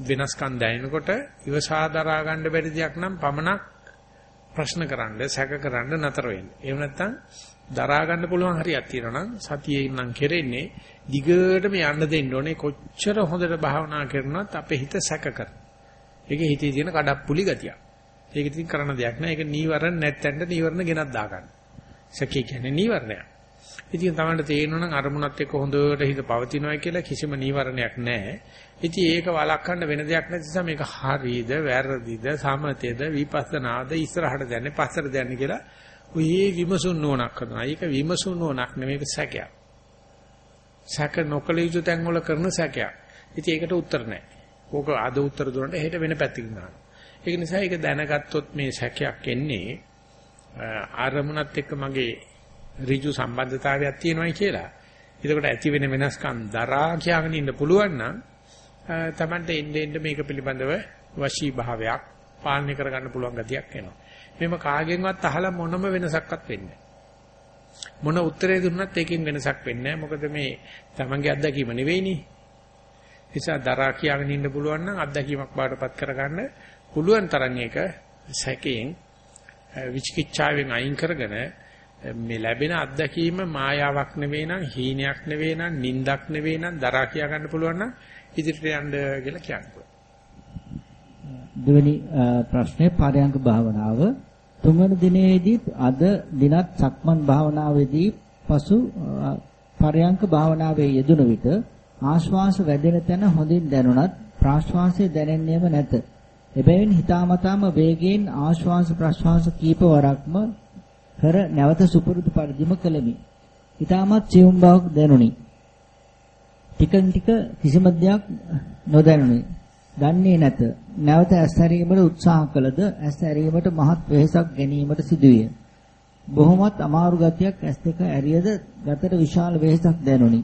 වෙනස්කම් දැනෙනකොට ඉවසා දරා ගන්න බැරි දෙයක් නම් පමණක් ප්‍රශ්න කරන්න, සැක කරන්න නතර වෙන්න. එහෙම නැත්නම් දරා ගන්න පුළුවන් හරියක් තියෙනවා නම් සතියේ නම් කෙරෙන්නේ දිගටම යන්න දෙන්න ඕනේ කොච්චර හොඳට භාවනා කරනවත් අපේ හිත සැක කර. ඒකේ හිතේ තියෙන කඩප්පුලි ගතිය. ඒක ඉතින් කරන්න දෙයක් නෑ. ඒක නීවරණ නැත්තෙන්ද නීවරණ ගෙනත් දාගන්න. සැකේ කියන්නේ නීවරණයක්. ඉතින් තමයි තේරෙනවා නම් අරමුණත් එක්ක හොඳට හිත පවතිනවා කියලා කිසිම නීවරණයක් නැහැ. ඉතින් ඒක වළක්වන්න වෙන දෙයක් නැති නිසා මේක හරියද වැරදිද සමතේද විපස්සනාද ඉස්සරහට දැන්නේ පස්සට දැන්නේ කියලා ඔය විමසුන් නෝනක් කරනවා. ඒක විමසුන් නෝනක් නෙමෙයි සැකයක්. සැක නොකල යුතු තැන් වල කරන සැකයක්. ඉතින් ඒකට උත්තර නැහැ. ඕක අද උත්තර දුන්නට හෙට වෙන පැත්තකින් දානවා. ඒක නිසා ඒක දැනගත්තොත් මේ සැකයක් එන්නේ ආරමුණත් එක්ක මගේ ඍජු සම්බන්ධතාවයක් තියෙනවායි කියලා. එතකොට ඇති වෙන වෙනස්කම් දරා කියාගෙන ඉන්න පුළුවන් නම් තමන්ට එන්නේ එන්නේ මේක පිළිබඳව වශී භාවයක් පාලනය කරගන්න පුළුවන් ගතියක් එනවා. මෙම කාගෙන්වත් අහලා මොනම වෙනසක්වත් වෙන්නේ මොන උත්තරේ දුන්නත් ඒකෙන් වෙනසක් වෙන්නේ මොකද මේ තමන්ගේ අත්දැකීම නෙවෙයිනේ. නිසා දරා කියාගෙන ඉන්න පුළුවන් නම් අත්දැකීමක් බාටපත් කරගන්න පුළුවන් තරම් ඒක සැකයෙන් විචිකිච්ඡාවෙන් අයින් කරගෙන මේ ලැබෙන අත්දැකීම මායාවක් නෙවෙයි නම් හීනයක් නෙවෙයි නම් නින්දක් නෙවෙයි නම් දරා කියා ගන්න පුළුවන් නම් ඉදිරියට යන්න කියලා කියන්න දෙවෙනි ප්‍රශ්නේ පාරයන්ක භාවනාව. තුන්වන දිනේදී අද දිනත් සක්මන් භාවනාවේදී පසු පරයන්ක භාවනාවේ යෙදුන විට ආශ්වාස වැඩෙන තැන හොඳින් දැනුණත් ප්‍රාශ්වාසය දැනෙන්නේම නැත. එබැවින් හිතාමතාම වේගයෙන් ආශ්වාස ප්‍රශ්වාස කීප වරක්ම කර නැවත සුපුරුදු පරිදිම කළෙමි. ඊටමත් සියුම් බවක් දැනුනි. ටිකන් ටික කිසිම දෙයක් නොදැනුනි. දන්නේ නැත. නැවත ඇස් හැරීමට උත්සාහ කළද ඇස් හැරීමට මහත් වෙහෙසක් ගැනීමට සිදුවිය. බොහොමත් අමාරු ගතියක් ඇස් දෙක ඇරියද ගතට විශාල වෙහෙසක් දැනුනි.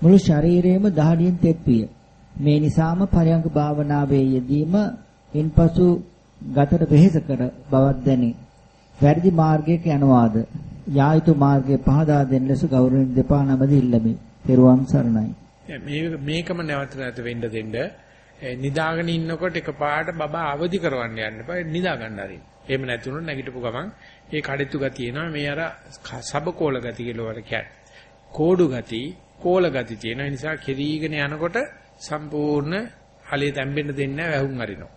මුළු ශරීරයම දහඩියෙන් තෙත් විය. මේ නිසාම පරයන්ක භාවනාවේ යෙදීම ඉන්පසු ගතට වෙහෙස කර බවක් දැනේ. වැරදි මාර්ගයක යනවාද? යා යුතු මාර්ගය පහදා දෙන්න ලෙස ගෞරවයෙන් දෙපා නමද ඉල්ලමි. පෙරුවන් සරණයි. මේ මේකම නැවත නැවත වෙන්න දෙන්න නිදාගෙන ඉන්නකොට එකපාරට බබා අවදි කරවන්න යන්න එපා නිදා ගන්න හරි. එහෙම නැති වුණොත් නැගිටපු ගමන් ඒ කඩਿੱතු ගතිය එනවා මේ අර සබකෝල ගති කියලා වල කියන්නේ. කෝඩු ගති, කෝල ගති තියෙන නිසා කෙරීගෙන යනකොට සම්පූර්ණ හලේ තැම්බෙන්න දෙන්නේ නැහැ වැහුම් අරිනවා.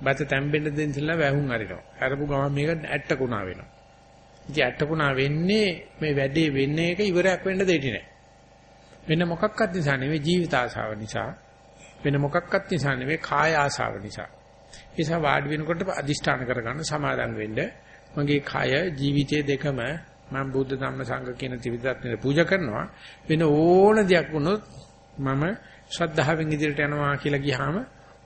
බත තැම්බෙන්න දෙන්න ඉස්සෙල්ලා වැහුම් අරිනවා. අරපු ගමන් මේක ඇට්ටකුණා වෙනවා. ඉතින් ඇට්ටකුණා වෙන්නේ මේ වැඩේ වෙන්නේ එක ඉවරයක් වෙන්න දෙන්නේ නැහැ. වෙන මොකක්වත් නිසා නෙවෙයි ජීවිත ආශාව නිසා. වෙන මොකක්වත් නිසා නෙවෙයි කාය ආශාව නිසා. ඒ නිසා වාඩි වෙනකොට අදිෂ්ඨාන කරගන්න සමාදන් වෙන්න. මගේ කය ජීවිතයේ දෙකම මම බුද්ධ ධම්ම සංඝ කියන ත්‍රිවිධත්වයට පූජා කරනවා. වෙන ඕන දෙයක් වුණොත් මම ශ්‍රද්ධාවෙන් ඉදිරියට යනවා කියලා ගියාම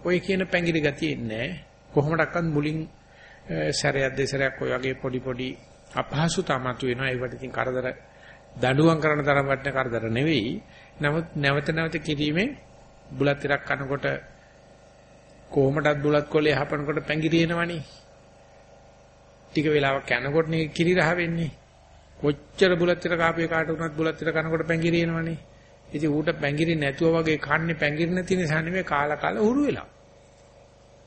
ඔය කියන පැංගිරි ගතිය එන්නේ කොහොමඩක්වත් මුලින් සැරයක් දෙසරයක් ඔය වගේ පොඩි පොඩි අපහසුතාව මතුවෙනවා ඒවට ඉතින් කරදර දඬුවම් කරන තරම් වටන කරදර නෙවෙයි නමුත් නැවත නැවත කිරීමෙන් බුලත් ටිකක් කනකොට කොහොමඩත් බුලත් කොලේ හපනකොට පැංගිරි එනවනේ ටික වෙලාවක් යනකොට නේ කිරි රහ වෙන්නේ කොච්චර බුලත් ටික කාපේ කාට උනත් බුලත් ටික කනකොට පැංගිරි එනවනේ ඉතින් ඌට පැංගිරි නැතුව වගේ කන්නේ පැංගිරි නැති නිසා නෙමෙයි කාලා කාලා උරු වෙලා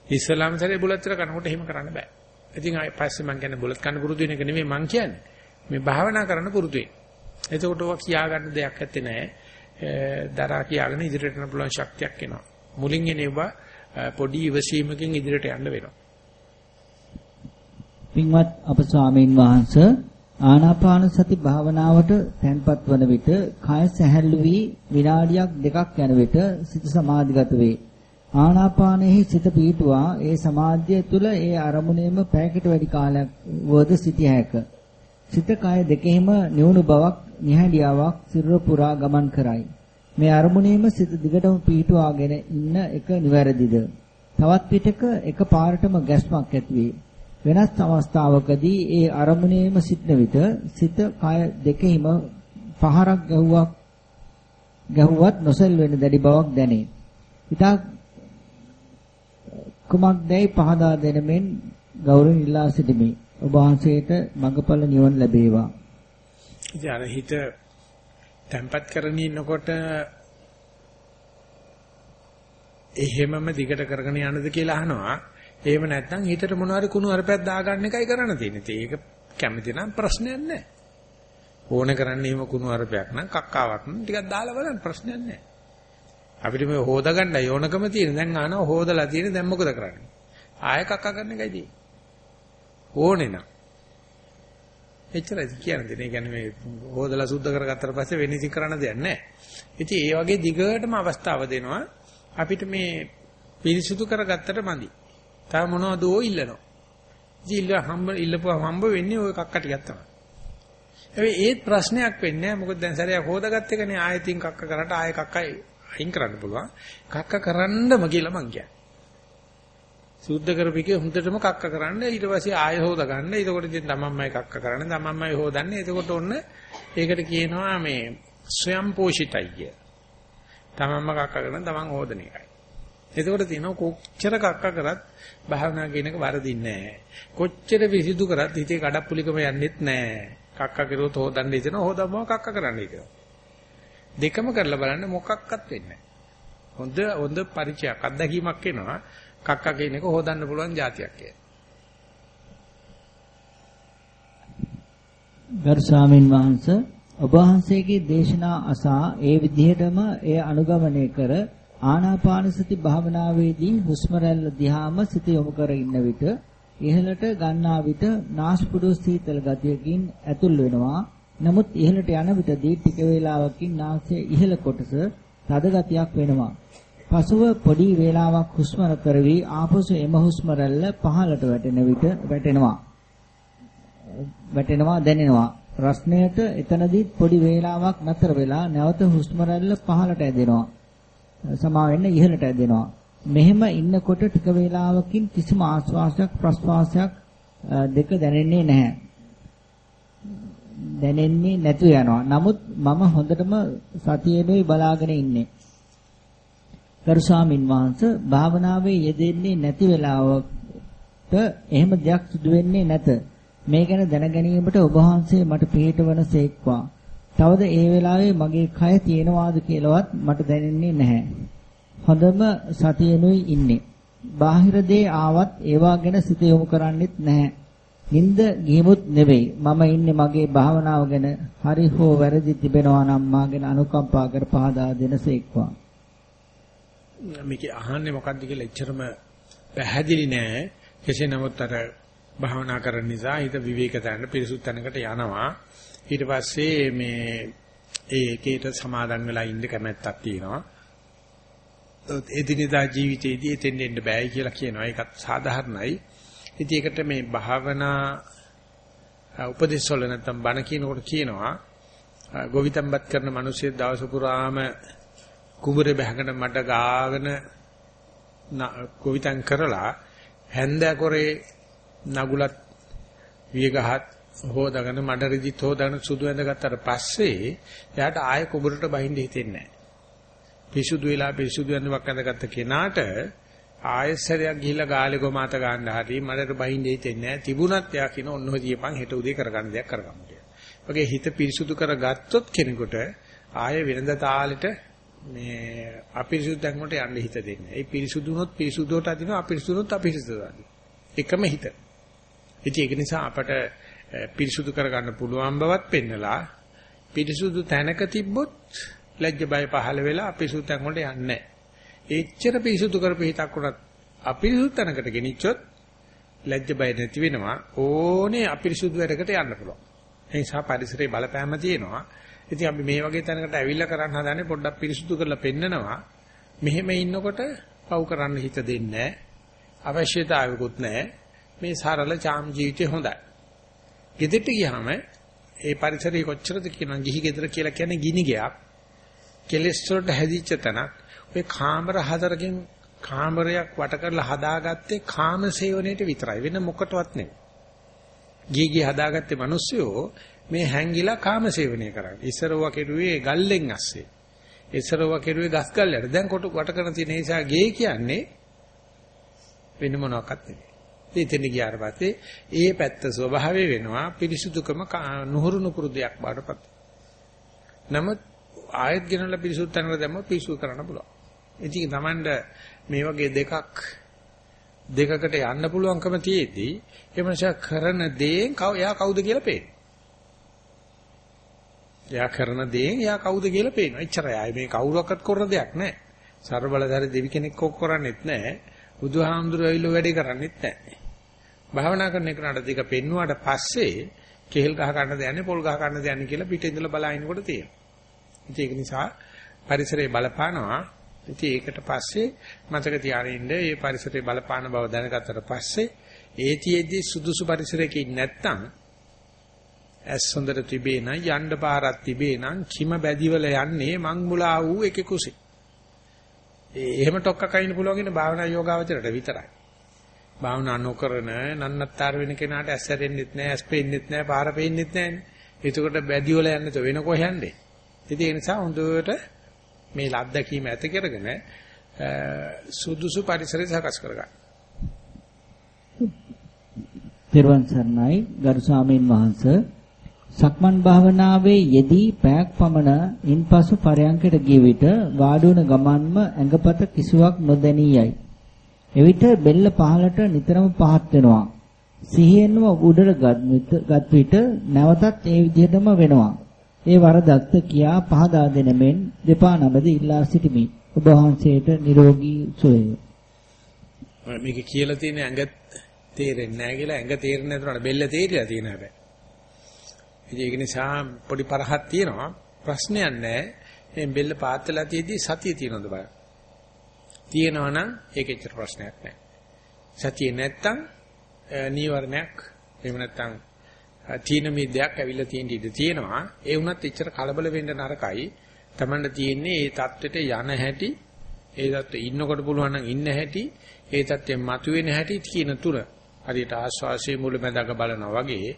ඉස්ලාම් සරේ බුලත් ටික කනකොට එහෙම කරන්න බෑ. ඉතින් ආයෙ පස්සේ මම කියන්නේ බුලත් කන්න පුරුදු වෙන එක නෙමෙයි මං කියන්නේ. මේ භාවනා කරන්න පුරුදු වෙන්න. එතකොට ඔවා කියා ගන්න දෙයක් නැත්තේ නෑ. දරා කියාගෙන ඉදිරියට යන්න පුළුවන් ශක්තියක් එනවා. මුලින් එනවා පොඩි ඉවසීමකින් ඉදිරියට යන්න වෙනවා. පින්වත් අප ස්වාමීන් වහන්සේ ආනාපාන සති භාවනාවට තැන්පත් වන විට කය සැහැල්ලු වී විනාඩියක් දෙකක් යන විට සිත සමාධිගත වේ. ආනාපානයේ සිත පීටුවා ඒ සමාධිය තුළ ඒ අරමුණේම පැයකට වැඩි කාලයක් වද සිටිය හැක. සිත කය දෙකෙහිම නිවුණු බවක් නිහඬියාවක් සිරුර පුරා ගමන් කරයි. මේ අරමුණේම සිත දිගටම පීටුවාගෙන ඉන්න එක නිවැරදිද? තවත් පිටක එක පාරටම ගැස්මක් ඇති වෙනස් අවස්ථාවකදී ඒ අරමුණේම සිටන විට සිත කය දෙකෙහිම පහරක් ගැහුවක් ගැහුවත් නොසෙල් වෙන දැඩි බවක් දැනේ. ඊට කුමක්දයි පහදා දෙනමෙන් ගෞරවයෙන් ඉල්ලා සිටිමි. ඔබ වහන්සේට මඟඵල නිවන ලැබේවා. ඉතින් අර හිත තැම්පත් කරගෙන ඉන්නකොට එහෙමම දිගට කරගෙන යන්නද කියලා අහනවා. එහෙම නැත්නම් හිතට මොනවාරි කුණු අරපයක් දාගන්න එකයි කරන්න තියෙන්නේ. ඒක කැමති නම් ප්‍රශ්නයක් නැහැ. ඕන කරන්නේ එහෙම කුණු අරපයක් නම් කක්කාවක් නම් ටිකක් දාලා බලන්න ප්‍රශ්නයක් නැහැ. අපිට මේ හොදා ගන්න යෝනකම තියෙන. දැන් ආනව හොදලා තියෙන දැන් මොකද කරන්නේ? ආය කක්කා කරන එකයි තියෙන්නේ. ඕනේ නම්. එච්චරයි කියන්නේ. ඒ කියන්නේ මේ හොදලා සුද්ධ කරගත්තට පස්සේ වෙන ඉති කරන්න දෙයක් නැහැ. ඉතින් ඒ වගේ දිගටම අවස්ථාව දෙනවා අපිට මේ පිරිසුදු කරගත්තට මදි. තව මොනවදෝ ඉල්ලනවා. ඉල්ල හම්බ ඉල්ලපුවා හම්බ වෙන්නේ ওই කක්ක ටිකක් තමයි. හැබැයි ඒත් ප්‍රශ්නයක් වෙන්නේ නැහැ. මොකද දැන් සැරයක් හොදාගත්ත එකනේ ආයෙතින් කක්ක කරාට ආයෙ කක්කයි අයින් කරන්න පුළුවන්. කක්ක කරන්නම කියලා මං කියන්නේ. සුද්ධ කරපිකේ හොඳටම කක්ක කරන්න ඊට පස්සේ ආයෙ හොදා ගන්න. එතකොට ඉතින් තමන්මයි කක්ක කරන්නේ තමන්මයි හොදන්නේ. එතකොට ඔන්න ඒකට කියනවා මේ ස්වයං පෝෂිතයි කිය. තමන්ම කක්ක කරන තමන් හොදන එකයි. එතකොට තියෙනවා කොච්චර කක්ක කරත් භාවනා කියන එක වරදින්නේ නැහැ. කොච්චර විසිදු කරත් හිතේ කඩප්පුලිකම යන්නෙත් නැහැ. කක්ක කරුවොත් හොදන්න හිතෙන හොදම කක්ක කරන්න හිතෙනවා. දෙකම කරලා බලන්න මොකක්වත් වෙන්නේ හොඳ හොඳ පරිචයක් අත්දැකීමක් එනවා. කක්ක කියන එක හොදන්න පුළුවන් જાතියක් කියලා. ගරු ස්වාමින් වහන්සේ ඔබ වහන්සේගේ දේශනා අසා ඒ විදිහටම එය අනුගමනය කර ආනාපාන සති භාවනාවේදී හුස්ම රැල්ල දිහාම සිත යොමු කර ඉන්න විට ඉහළට ගන්නා විට නාස්පුඩු සීතල ගතියකින් ඇතුල් වෙනවා. නමුත් ඉහළට යන විටදී ටික වේලාවකින් නාසයේ ඉහළ කොටස තද ගතියක් වෙනවා. පසුව පොඩි වේලාවක් හුස්ම කරවි ආපසු එම හුස්ම රැල්ල පහළට වැටෙන විට වැටෙනවා. වැටෙනවා දැනෙනවා. රස්නයට එතනදී පොඩි වේලාවක් නතර වෙලා නැවත හුස්ම රැල්ල පහළට ඇදෙනවා. සමා වෙන්න ඉහළට ඇදෙනවා. මෙහෙම ඉන්නකොට ටික වේලාවකින් කිසිම ආශ්වාසයක් ප්‍රශ්වාසයක් දෙක දැනෙන්නේ නැහැ. දැනෙන්නේ නැතු යනවා. නමුත් මම හොඳටම සතියෙනුයි බලාගෙන ඉන්නේ. ගරු ස්වාමින් වහන්සේ භාවනාවේ යෙදෙන්නේ නැති වෙලාවට එහෙම දෙයක් සිදු වෙන්නේ නැත. මේ ගැන දැන ගැනීමට ඔබ වහන්සේ මට පිළිටවන සේක්වා. තවද ඒ වෙලාවේ මගේ කය තියෙනවාද කියලාවත් මට දැනෙන්නේ නැහැ. හොඳම සතියෙනුයි ඉන්නේ. බාහිර දේ ආවත් ඒවා ගැන සිත යොමු කරන්නෙත් නැහැ. නිନ୍ଦ ගියමුත් නෙවෙයි. මම ඉන්නේ මගේ භාවනාව ගැන හරි හෝ වැරදි තිබෙනවා නම් මාගෙන අනුකම්පා කර පහදා දෙනසේක්වා. මේකේ අහන්නේ මොකද්ද කියලා එච්චරම පැහැදිලි නෑ. කෙසේ නමුත් අර භාවනා කරන නිසා හිත විවේක තැනට පිරිසුත් තැනකට යනවා. ඊට පස්සේ මේ ඒකේට සමාදන් වෙලා ඉන්න කැමැත්තක් තියෙනවා. එදිනෙදා ජීවිතයේදී එතෙන් එන්න බෑයි කියලා කියනවා. ඒකත් සාධාරණයි. ඉතින් ඒකට මේ භාවනා උපදේශ වල නැත්තම් බණ කියනකොට කියනවා ගොවිතැන්පත් කරන මිනිස්සු දවස පුරාම කුඹුරේ බහගෙන මඩ ගාගෙන ගොවිතැන් කරලා හැන්දකොරේ නගුලත් වියගහත් හොදාගෙන මඩ රිදිත් හොදාගෙන සුදු ඇඳගත්තට පස්සේ එයාට ආයෙ කුඹුරට බහින්න හිතෙන්නේ නැහැ. පිසුදු වෙලා පිසුදු ඇඳුමක් ඇඳගත්ත කෙනාට ආයෙසරයක් ගිහිල්ලා ගාලේ ගොමාත ගන්න හරි මඩට බහින්න හිතෙන්නේ නැහැ. තිබුණත් එයා කියන ඔන්න ඔය තියපන් හෙට උදේ කරගන්න දෙයක් කරගමු කියලා. වගේ හිත පිරිසුදු කරගත්තොත් කෙනෙකුට ආයෙ වෙනද තාලෙට මේ අපිරිසුදු තැන් වලට යන්න හිත දෙන්නේ. ඒ පිරිසුදුනොත් පිරිසුදුවට අදිනවා අපිරිසුදුනොත් අපිරිසුදුවට අදිනවා. එකම හිත. ඉතින් ඒක නිසා අපට පිරිසුදු කරගන්න පුළුවන් බවත් පෙන්නලා පිරිසුදු තැනක තිබ්බොත් ලැජ්ජ බය පහළ වෙලා අපිරිසුදු තැන් වලට යන්නේ නැහැ. එච්චර පිරිසුදු කරපු හිතක් උනත් අපිරිසුදු තැනකට ගෙනිච්චොත් ලැජ්ජ බය නැති වෙනවා ඕනේ අපිරිසුදු වැඩකට යන්න පුළුවන්. ඒ නිසා පරිසරයේ බලපෑම තියෙනවා. ඉතින් අපි මේ වගේ තැනකට ඇවිල්ලා කරන්න හදන්නේ පොඩ්ඩක් පිරිසුදු කරලා පෙන්නනවා. මෙහෙම ඉන්නකොට පව් කරන්න හිත දෙන්නේ අවශ්‍යතාවයකුත් නැහැ. මේ සරල චාම් ජීවිතය හොඳයි. ගෙදරට ගියාම ඒ පරිසරය කොච්චරද කියනවා ගිහි ගෙදර කියලා කියන්නේ ගිනි ගයක්. කෙලස් වලට හැදිච්ච තැනක්. ඔය කාමර හතරකින් කාමරයක් වට කරලා හදාගත්තේ කාම සේවනයේට විතරයි. වෙන මොකටවත් නෙවෙයි. ගිහි ගිහි හදාගත්තේ මිනිස්සුયો මේ හැංගිලා කාම සේවනය කරන්නේ. ඉස්සරව කෙරුවේ ගල්ලෙන් ඇස්සේ. ඉස්සරව කෙරුවේ ගස් ගල්ලට. දැන් කොට වට කරන තියෙන නිසා ගේ කියන්නේ වෙන මොනවාක්වත් නෙවෙයි. ඉතින් ගියාට පස්සේ ඒ පැත්ත ස්වභාවය වෙනවා පිරිසුදුකම නුහුරු නුපුරු දෙයක් බාටපත්. නමුත් ආයත් ගෙනලා පිරිසුදු තැනකට දැම්මොත් පිරිසුදු කරන්න පුළුවන්. ඉතින් Tamand මේ වගේ දෙකක් දෙකකට යන්න පුළුවන්කම තියේදී ඒ මනුස්සයා කරන දේෙන් එයා කවුද කියලා පේනවා. එයා කරන දේෙන් එයා කවුද කියලා පේනවා. එච්චරයි. ආයේ මේ කවුරක්වත් කරන දෙයක් නැහැ. ਸਰබලධාරී දෙවි කෙනෙක් කොක් කරන්නේත් නැහැ. බුදුහාමුදුරුවෝ ඇවිල්ලා වැඩේ කරන්නේත් නැහැ. භාවනා කරන එකට දෙක පෙන්නුවාට පස්සේ කෙහෙල් ගහ ගන්න දෙන්නේ පොල් ගහ ගන්න දෙන්නේ කියලා පිටින් ඉඳලා බලනකොට තියෙනවා. ඒක නිසා පරිසරයේ බලපානවා ඉතින් ඒකට පස්සේ මතක තියාගෙන මේ පරිසරයේ බලපාන බව දැනගත්තට පස්සේ ඒතියෙදි සුදුසු පරිසරයක නැත්තම් ඇස් හොඳට තිබේ නම් යන්න පාරක් තිබේ නම් කිම බැදිවල යන්නේ මං මුලා වූ එකෙකුසි. ඒ එහෙම ටොක්ක කයින් පුළුවන් ඉන්නේ භාවනා යෝගාවචරයට විතරයි. භාවනා නොකරන නන්නත්තර වෙන කෙනාට ඇස් හැරෙන්නෙත් නැහැ, ඇස් පෙන්නෙත් නැහැ, පාර පෙන්නෙත් නැහැ. එතකොට බැදිවල යන්නේ તો වෙන කොහෙන්ද? ඉතින් ඒ නිසා හොඳට මේ ලද්දකීම ඇත කරගෙන සුදුසු පරිසරය සකස් කරගන්න. පෙරවන් සර්ණයි ගරු ස්වාමීන් වහන්සේ සක්මන් භාවනාවේ යෙදී පැයක් පමණ ඉන්පසු පරයන්කට ගිය විට වාඩි වුණ ගමන්ම ඇඟපත කිසිවක් නොදැනී යයි. එවිට බෙල්ල පහළට නිතරම පහත් වෙනවා. සිහියෙන්ම උඩට ගත් විට නැවතත් ඒ විදිහටම වෙනවා. ඒ වරදක්ත කියා පහදා දෙන මෙන් දෙපා නමද ඉල්ලා සිටිමි. ඔබ වහන්සේට නිරෝගී සුවය. මේක කියලා තියෙන ඇඟ තේරෙන්නේ නැහැ කියලා ඇඟ තේරෙන්නේ නැතුනට බෙල්ල තේරිලා තියෙන හැබැයි. ඉතින් ඒක නිසා පොඩි පරහක් තියෙනවා. ප්‍රශ්නයක් නැහැ. මේ බෙල්ල පාත් වෙලා තියෙද්දි සතිය තියෙනවද බලන්න. තියෙනවා නම් ඒක ඇත්තට ප්‍රශ්නයක් නැහැ. සතිය නැත්තම් නීවරණයක් එහෙම නැත්තම් තීන මිද්දයක් ඇවිල්ලා තියෙන ඉඩ තියෙනවා. ඒ වුණත් එච්චර කලබල වෙන්න නරකයි. Tamanne තියෙන්නේ ඒ தත්වෙට යන හැටි ඒ தත්ත්වෙ ඉන්නකොට පුළුවන් නම් ඉන්න හැටි ඒ தත්ත්වෙ මතුවෙන හැටි කියන තුන. හරියට ආස්වාසිය මුලැඳක බලනවා වගේ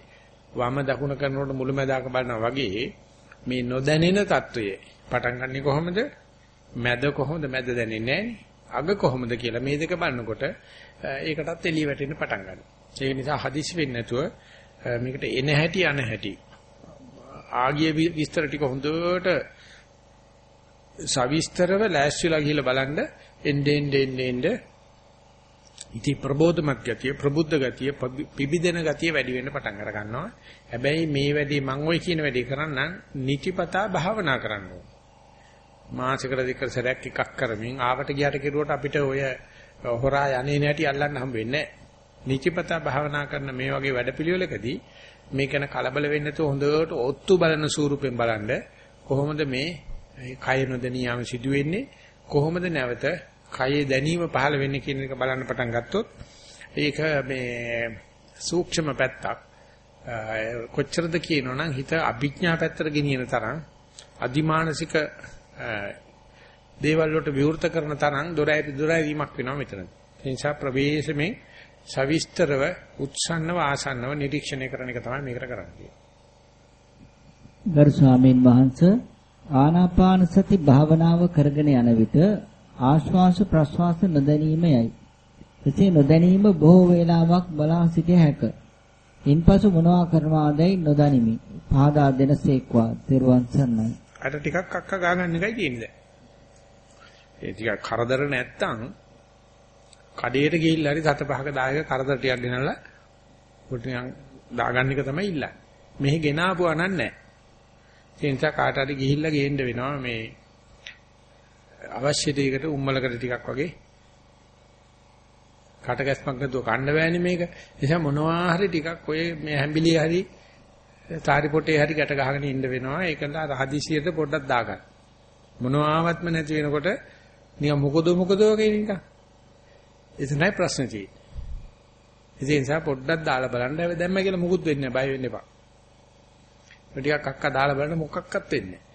වම දකුණ කරනකොට මුළුමැදාක බලනවා වගේ මේ නොදැනෙන తত্ত্বය පටන් ගන්නෙ කොහොමද? මැද කොහොමද? මැද දැනෙන්නේ අග කොහොමද කියලා මේ දෙක බලනකොට ඒකටත් එළිය වැටෙන්න පටන් ගන්නවා. ඒ නිසා හදිසි වෙන්නේ නැතුව මේකට එන හැටි අන හැටි ආගිය විස්තර ටික හොඳට සවිස්තරව ලෑස්තිලා ගිහිල්ලා බලන්න එන්නේ එන්නේ එන්නේ ඉති ප්‍රබෝධමත් ගතිය ප්‍රබුද්ධ ගතිය පිබිදෙන ගතිය වැඩි වෙන්න පටන් අර ගන්නවා. හැබැයි මේ වැඩේ මම ওই කියන වැඩේ කරන්නම් නිතිපතා භාවනා කරන්න ඕන. මාසෙකට දෙක සැරයක් එකක් කරමින් ආවට ගියට කෙරුවට අපිට ඔය හොරා යන්නේ නැටි අල්ලන්න හම්බ වෙන්නේ නැහැ. නිචිපතා භාවනා කරන මේ වගේ වැඩපිළිවෙලකදී මේ ගැන කලබල වෙන්නේ නැතුව හොඳට ඔත්තු බලන ස්වරූපෙන් බලන්න කොහොමද මේ කය නොදැනියාම සිදු වෙන්නේ කොහොමද නැවත කයේ දැනීම පහළ වෙන්නේ කියන එක බලන්න පටන් ගත්තොත් ඒක මේ සූක්ෂම පැත්තක් කොච්චරද කියනවනම් හිත අභිඥා පැත්තට ගෙනියන තරම් අදිමානසික දේවල් වලට විවෘත කරන තරම් දොරයි දොරයි වීමක් වෙනවා මෙතන. ඒ නිසා ප්‍රවේශමෙන් සවිස්තරව උත්සන්නව ආසන්නව නිරීක්ෂණය කරන එක තමයි මේකට කරන්නේ. ගරු ස්වාමීන් වහන්සේ ආනාපාන සති භාවනාව කරගෙන යන විට ආශ්වාස ප්‍රශ්වාස නොදැනීමයි. එසේ නොදැනීම බොහෝ වේලාවක් බලා සිටිය හැක. ඉන්පසු මොනවා කරනවාදයි නොදනිමි. පාදා දෙනසේක්වා තෙරුවන් සරණයි. අර ටිකක් අක්ක ගාගන්න එකයි තියෙන්නේ. ඒ ටිකක් කරදර නැත්තම් කඩේට ගිහිල්ලා හරි සත පහක දායක කරදර ටිකක් ගෙනල්ලා පොඩි නිකන් දාගන්න එක තමයි ඉල්ලන්නේ. මෙහි ගෙනාපුවා නෑ. ඒ නිසා කාට හරි ගිහිල්ලා ගේන්න වෙනවා මේ අවශ්‍ය දෙයකට උම්මලකට ටිකක් වගේ කටගැස්මක් නැතුව කන්න බෑනේ මේක. නිසා මොනවා හරි ටිකක් ඔය මේ හැම්බිලි හරි තාරි පොටේ හරි ගැට ගහගෙන ඉන්න වෙනවා. ඒකල අර හදිසියට පොඩ්ඩක් දාගන්න. මොනවාවත්ම නැති වෙනකොට නිකන් මොකද මොකද වගේ නිකන් එතනයි ප්‍රශ්නේ තියෙන්නේ. ඒ නිසා පොඩ්ඩක් දාලා බලන්න. හැබැයි දැම්ම කියලා මුකුත් වෙන්නේ නැහැ. බය වෙන්න එපා. ටිකක් අක්ක දාලා බලන්න මොකක්වත් වෙන්නේ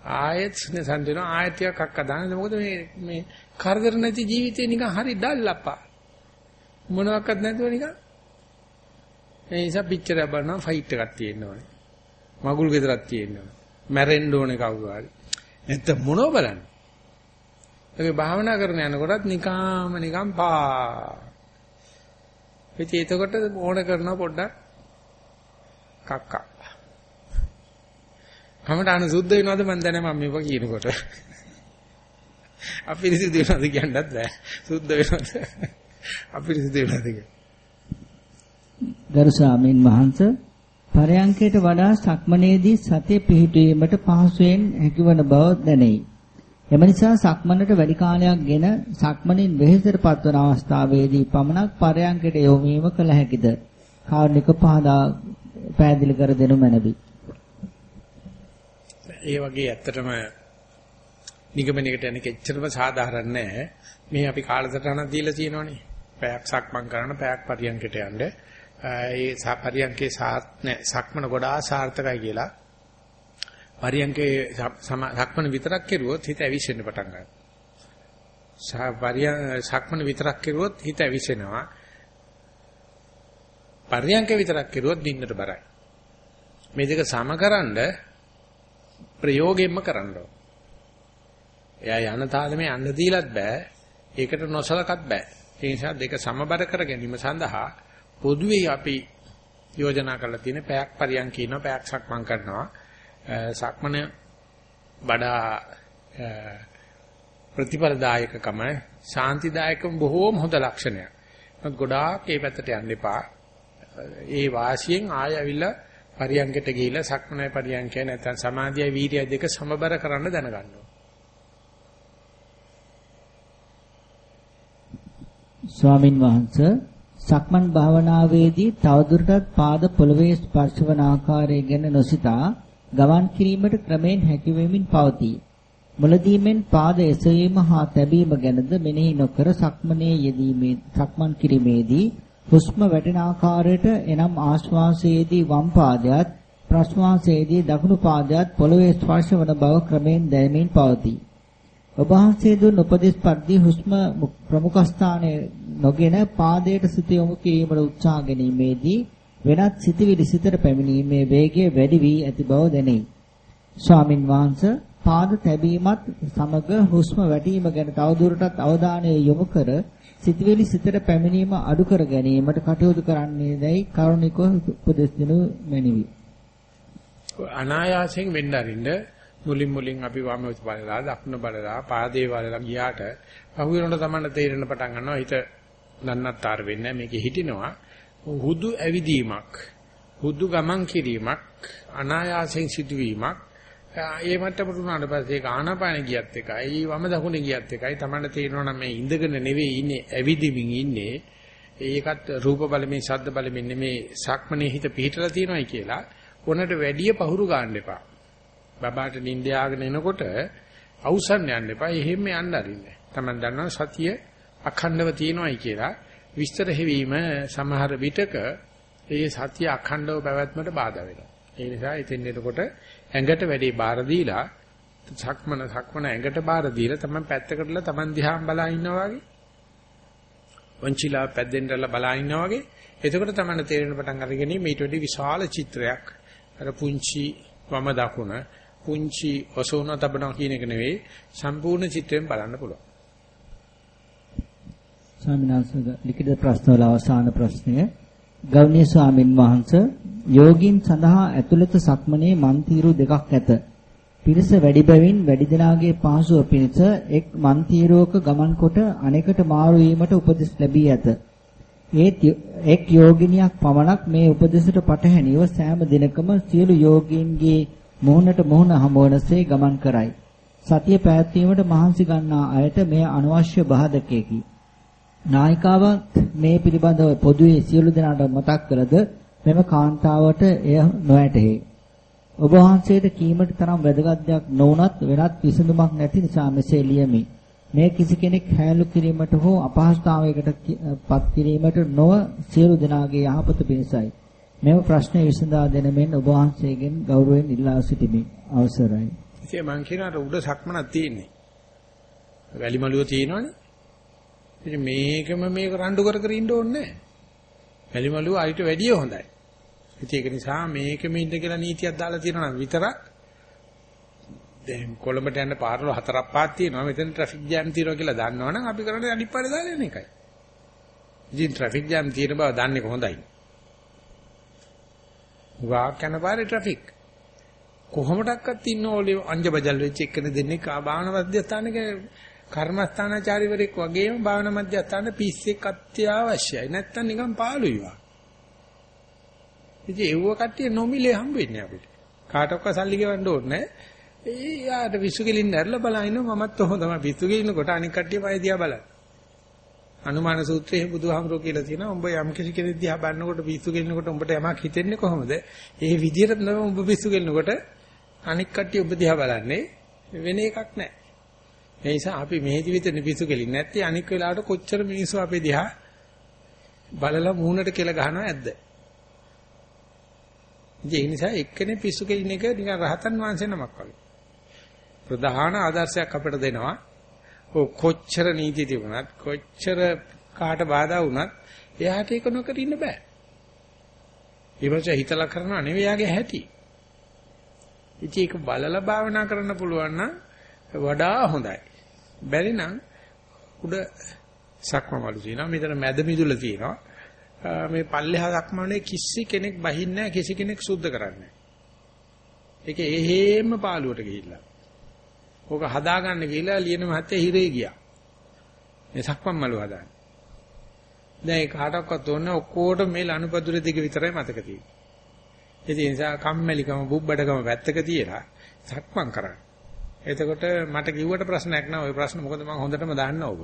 ආයෙත් නසන් දෙනවා ආයෙත් ටිකක් අක්ක දාන්න. මොකද මේ මේ කරදර නැති ජීවිතේ නිකන් හරි ඩල්ලප්පා. මොනවත් නැතුව නිකන් ඒ නිසා පිච්චර බලනවා ෆයිට් එකක් තියෙන්න ඕනේ. මගුල් ගෙදරක් තියෙන්න ඕනේ. මැරෙන්න ඕනේ කවුරු හරි. නැත්නම් මොනව බලන්නේ? ඒක භාවනා කරන යනකොටත් නිකාම නිකම් පා. ඉතින් එතකොට ඕන කරනවා පොඩ්ඩක් කක්කා. කමටහන සුද්ධ වෙනවද මන් දන්නේ මම මේක කියනකොට. අපිරිසිදු වෙනවද කියන්නත් බෑ. සුද්ධ වෙනවද? අපිරිසිදු වෙනවද කියලා. ගරු ස්වාමීන් වහන්සේ පරයන්කයට වඩා සක්මනේදී සතිය පිහිටුවීමට පහසුවෙන් හැකිවන බව දැනේ. එම නිසා සක්මනට වැඩි කාලයක් ගෙන සක්මනින් වෙහෙසට පත්වන අවස්ථාවේදී පමණක් පරයන්කට යොමීම කළ හැකිද? කාරුණික පහදා පැහැදිලි කර දෙනු මැනවි. ඒ වගේ ඇත්තටම නිගමනයකට යන්නේ කෙච්චරම සාධාරණ නැහැ. මේ අපි කාලසටහනක් දීලා තියෙනවනේ. පැයක් සක්මන් කරන පැයක් පරියන්කට යන්න. ඒ පරියන්කේ සාර්ථ සක්මන ගොඩාක් සාර්ථකයි කියලා. පරියන්කේ සක්මන විතරක් කෙරුවොත් හිත ඇවිස්සෙන්න පටන් ගන්නවා. සක්මන විතරක් කෙරුවොත් හිත ඇවිස්සෙනවා. පරියන්ක විතරක් කෙරුවොත් දින්නට බරයි. මේ දෙක සමකරනද ප්‍රයෝගයෙන්ම කරන්න ඕන. එයා යන තාලෙමේ යන්න දීලත් බෑ. ඒකට නොසලකත් බෑ. ඒ නිසා දෙක සමබර කර ගැනීම සඳහා පොදුවේ අපි යෝජනා කරලා තියෙන පැයක් පරියන් කියනවා පැයක් සක්මන් කරනවා. සක්මන බඩා ප්‍රතිපලදායකකම ශාන්තිදායකම බොහෝම හොඳ ලක්ෂණයක්. නමුත් ගොඩාක් ඒ පැත්තට යන්න එපා. ඒ වාසියෙන් ආය ඇවිල්ලා පරියන්කට ගිහිල්ලා සක්මනයි පරියන්කේ නැත්නම් සමාධියයි වීර්යය දෙක සමබර කරන්න දැනගන්න ස්වාමින් වහන්සේ සක්මන් භාවනාවේදී තවදුරටත් පාද පොළවේ ස්පර්ශ වන ආකාරය ගැන නොසිතා ගමන් කිරීමට ක්‍රමෙන් හැකියවෙමින් පවතී. මුලදීමෙන් පාද එසවීම හා තැබීම ගැනද මෙනෙහි නොකර සක්මනේ යෙදීමේ සක්මන් කිරීමේදී හුස්ම වැටෙන ආකාරයට එනම් ආශ්වාසයේදී වම් පාදයට ප්‍රශ්වාසයේදී දකුණු පාදයට පොළවේ ස්පර්ශ වන බව ක්‍රමෙන් දැනෙමින් පවතී. ඔබ වහන්සේ දුන් උපදේශ පරිදි හුස්ම ප්‍රමුඛ ස්ථානයේ නොගෙන පාදයට සිත යොමු කිරීමට උත්සාහ ගැනීමේදී වෙනත් සිතවිලි සිතට පැමිණීමේ වේගය වැඩි වී ඇති බව දැනේ. ස්වාමින් වහන්සේ පාද තැබීමත් සමග හුස්ම වැටීම ගැන තවදුරටත් අවධානය යොමු කර සිතවිලි සිතට පැමිණීම අඩු කර ගැනීමට කටයුතු කරන්නේ දැයි කරුණිකව උපදෙස් දෙනු මැනවි. අනායාසයෙන් වෙන්න අරින්න මුලින් මුලින් අපි වම බලලා දකුණ බලලා පාදේ බලලා ගියාට පහුවෙනකොට තමයි තේරෙන පටන් ගන්නවා හිත නන්නත්තර වෙන්නේ මේකේ හිටිනවා හුදු ඇවිදීමක් හුදු ගමන් කිරීමක් අනායාසයෙන් සිදුවීමක් ඒ මට්ටමට උනාට පස්සේ ඒක ආනාපාන ගියත් එකයි වම දකුණේ ගියත් එකයි. Tamanට තේරෙනවා නම් මේ ඉඳගෙන නෙවෙයි ඉන්නේ ඇවිදිමින් ඉන්නේ. ඒකත් රූප බලමින් ශබ්ද බලමින් නෙමේ සක්මනේ හිත පිහිටලා තියෙනවායි කියලා කොනට වැඩිය පහුරු ගන්න එපා. බබාට නිින්ද යාගෙන එනකොට අවසන් යන්න එපා. එහෙම යන්න අරින්න Taman දන්නවා සතිය අඛණ්ඩව තියෙනවායි කියලා. විස්තර හැවීම සමහර විටක ඒ සතිය අඛණ්ඩව පැවැත්මට බාධා වෙනවා. ඒ නිසා එතෙන් එනකොට ඇඟට වැඩි බාර දීලා සක්මන සක්මන ඇඟට බාර දීලා තමයි පැත්තකටලා Taman දිහාම බලා ඉන්නවා වගේ. වංචිලා පැද්දෙන්දලා බලා ඉන්නවා වගේ. එතකොට තමයි තේරෙන පටන් අරගෙන මේට වැඩි විශාල චිත්‍රයක්. අර පුංචි වම දකුණ පුංචි ඔසෝන තබනවා කියන එක නෙවෙයි සම්පූර්ණ චිත්‍රයෙන් බලන්න පුළුවන්. ස්වාමීන් වහන්සේ ලිඛිත ප්‍රශ්න වල අවසාන ප්‍රශ්නය. ගෞණීය ස්වාමින් වහන්සේ යෝගින් සඳහා ඇතුළත සක්මනේ මන්තිරු දෙකක් ඇත. පිරිස වැඩි බැවින් වැඩි දෙනාගේ පහසුව පිණිස එක් මන්තිරුවක ගමන් කොට අනෙකට මාරු වීමට උපදෙස් ලැබී ඇත. ඒත් එක් යෝගිනියක් පමණක් මේ උපදෙසට පටහැනිව සෑම දිනකම සියලු යෝගීන්ගේ මොහොනට මොහොන හමුවනසේ ගමන් කරයි. සතිය පැවැත්වීමට මහන්සි ගන්නා අයට මෙය අනවශ්‍ය බාධකයකි. නායිකාවත් මේ පිළිබඳව පොදුවේ සියලු දෙනාට මතක් කළද මෙම කාන්තාවට එය නොඇතෙහි. ඔබ වහන්සේට කීමට තරම් වැදගත් දෙයක් නොවුනත් වෙනත් විසඳුමක් නැති නිසා මෙසේ ලියමි. මේ කිසි කෙනෙක් හැලු කිරීමට හෝ අපහසුතාවයකට පත් කිරීමට නොව සියලු දෙනාගේ යහපත පිණිසයි. මෙම ප්‍රශ්නය විසඳා දෙන මෙන් ඔබ වහන්සේගෙන් ගෞරවයෙන් ඉල්ලා සිටිමි. අවසරයි. ඉතින් මං කියනට උඩ සක්මනක් තියෙන්නේ. වැලිමලුව තියෙනවනේ. ඉතින් මේකම මේක රණ්ඩු කර කර ඉන්න ඕනේ නැහැ. වැලිමලුව අයිට වැඩිය හොඳයි. ඉතින් ඒක නිසා මේකෙම ඉන්න කියලා නීතියක් දාලා තියෙනවා නම් විතරක් දැන් කොළඹට යන පාරවල හතරක් පාත් තියෙනවා. මෙතන ට්‍රැෆික් ජෑම් තියෙනවා කියලා දන්නවනම් අපි කරන්නේ අනිත් පාරේ දාලා යන එකයි. ඉතින් ට්‍රැෆික් ජෑම් තියෙන බව දන්නේ කොහොඳයි. වාක් යන පාරේ ට්‍රැෆික්. කොහොමඩක්වත් ඉන්න ඕලේ අංජබජල් වෙච්ච එක්කෙනෙක් දෙන්නේ කා බාහන මධ්‍යස්ථානක කර්මස්ථානාචාරිවරයෙක් වගේම භාවනා මධ්‍යස්ථාන පිස්සෙක් අත්‍යවශ්‍යයි. නැත්තම් නිකන් පාළුයි වා. ඉතින් ඒව කට්ටිය නොමිලේ හම්බ වෙන්නේ අපිට. කාටවත් සල්ලි ගෙවන්න ඕනේ ඒ යාට විසු කෙලින් නැරලා බලන මමත් ඔහොම තමයි විසු කෙලින කොට අනික් කට්ටිය පය දිහා බලන. අනුමාන සූත්‍රයේ බුදුහාමුදුරුවෝ කියලා තියෙනවා උඹ යම් කිසි කෙනෙක් දිහා බලනකොට පිස්සු කෙලිනකොට උඹට යමක් හිතෙන්නේ කොහොමද? ඒ විදිහට නෙවෙයි උඹ පිස්සු කෙලිනකොට අනික් කට්ටිය උඹ දිහා බලන්නේ වෙන එකක් නැහැ. ඒ නිසා අපි මෙහෙදි විතරනේ පිස්සු කෙලින් නැත්තේ අනික් වෙලාවට කොච්චර මිනිස්සු අපේ දිහා බලලා මූණට කෙල ගහනවා ඇද්ද? ඒ නිසා එක්කෙනේ පිස්සු කෙලින් එක නිකන් රහතන් වහන්සේ නමක් වගේ. ප්‍රධාන ආදර්ශයක් අපිට දෙනවා. ඔය කොච්චර නීති තිබුණත් කොච්චර කාට බාධා වුණත් එයාට ඒක නොකර ඉන්න බෑ. ඊමණට හිතලා කරනවා නෙවෙයි යාගේ හැටි. ඉතින් ඒක බලලා භාවනා කරන්න පුළුවන් නම් වඩා හොඳයි. බැරි නම් උඩ සක්මවලු තියෙනවා. මෙතන මැද මිදුල තියෙනවා. මේ පල්ලෙහා සක්මනේ කිසි කෙනෙක් බහින්නේ නැහැ කිසි කෙනෙක් සුද්ධ කරන්නේ නැහැ. ඒක එහෙම පාළුවට ගිහිල්ලා. ඕක හදාගන්න ගිහිල්ලා ලියන මහත්තයා හිරේ ගියා. මේ සක්මන් මලු හදාන්නේ. දැන් ඒ කාටවත් ඕනේ ඔක්කොට මේ ලනුපදුර දිග විතරයි මතක තියෙන්නේ. ඒ නිසා කම්මැලිකම බුබ්බඩකම වැත්තක තියලා සක්මන් කරන්න. එතකොට මට කිව්වට ප්‍රශ්නයක් නෑ ওই ප්‍රශ්න මොකද මම හොඳටම දන්නවා ඔබ.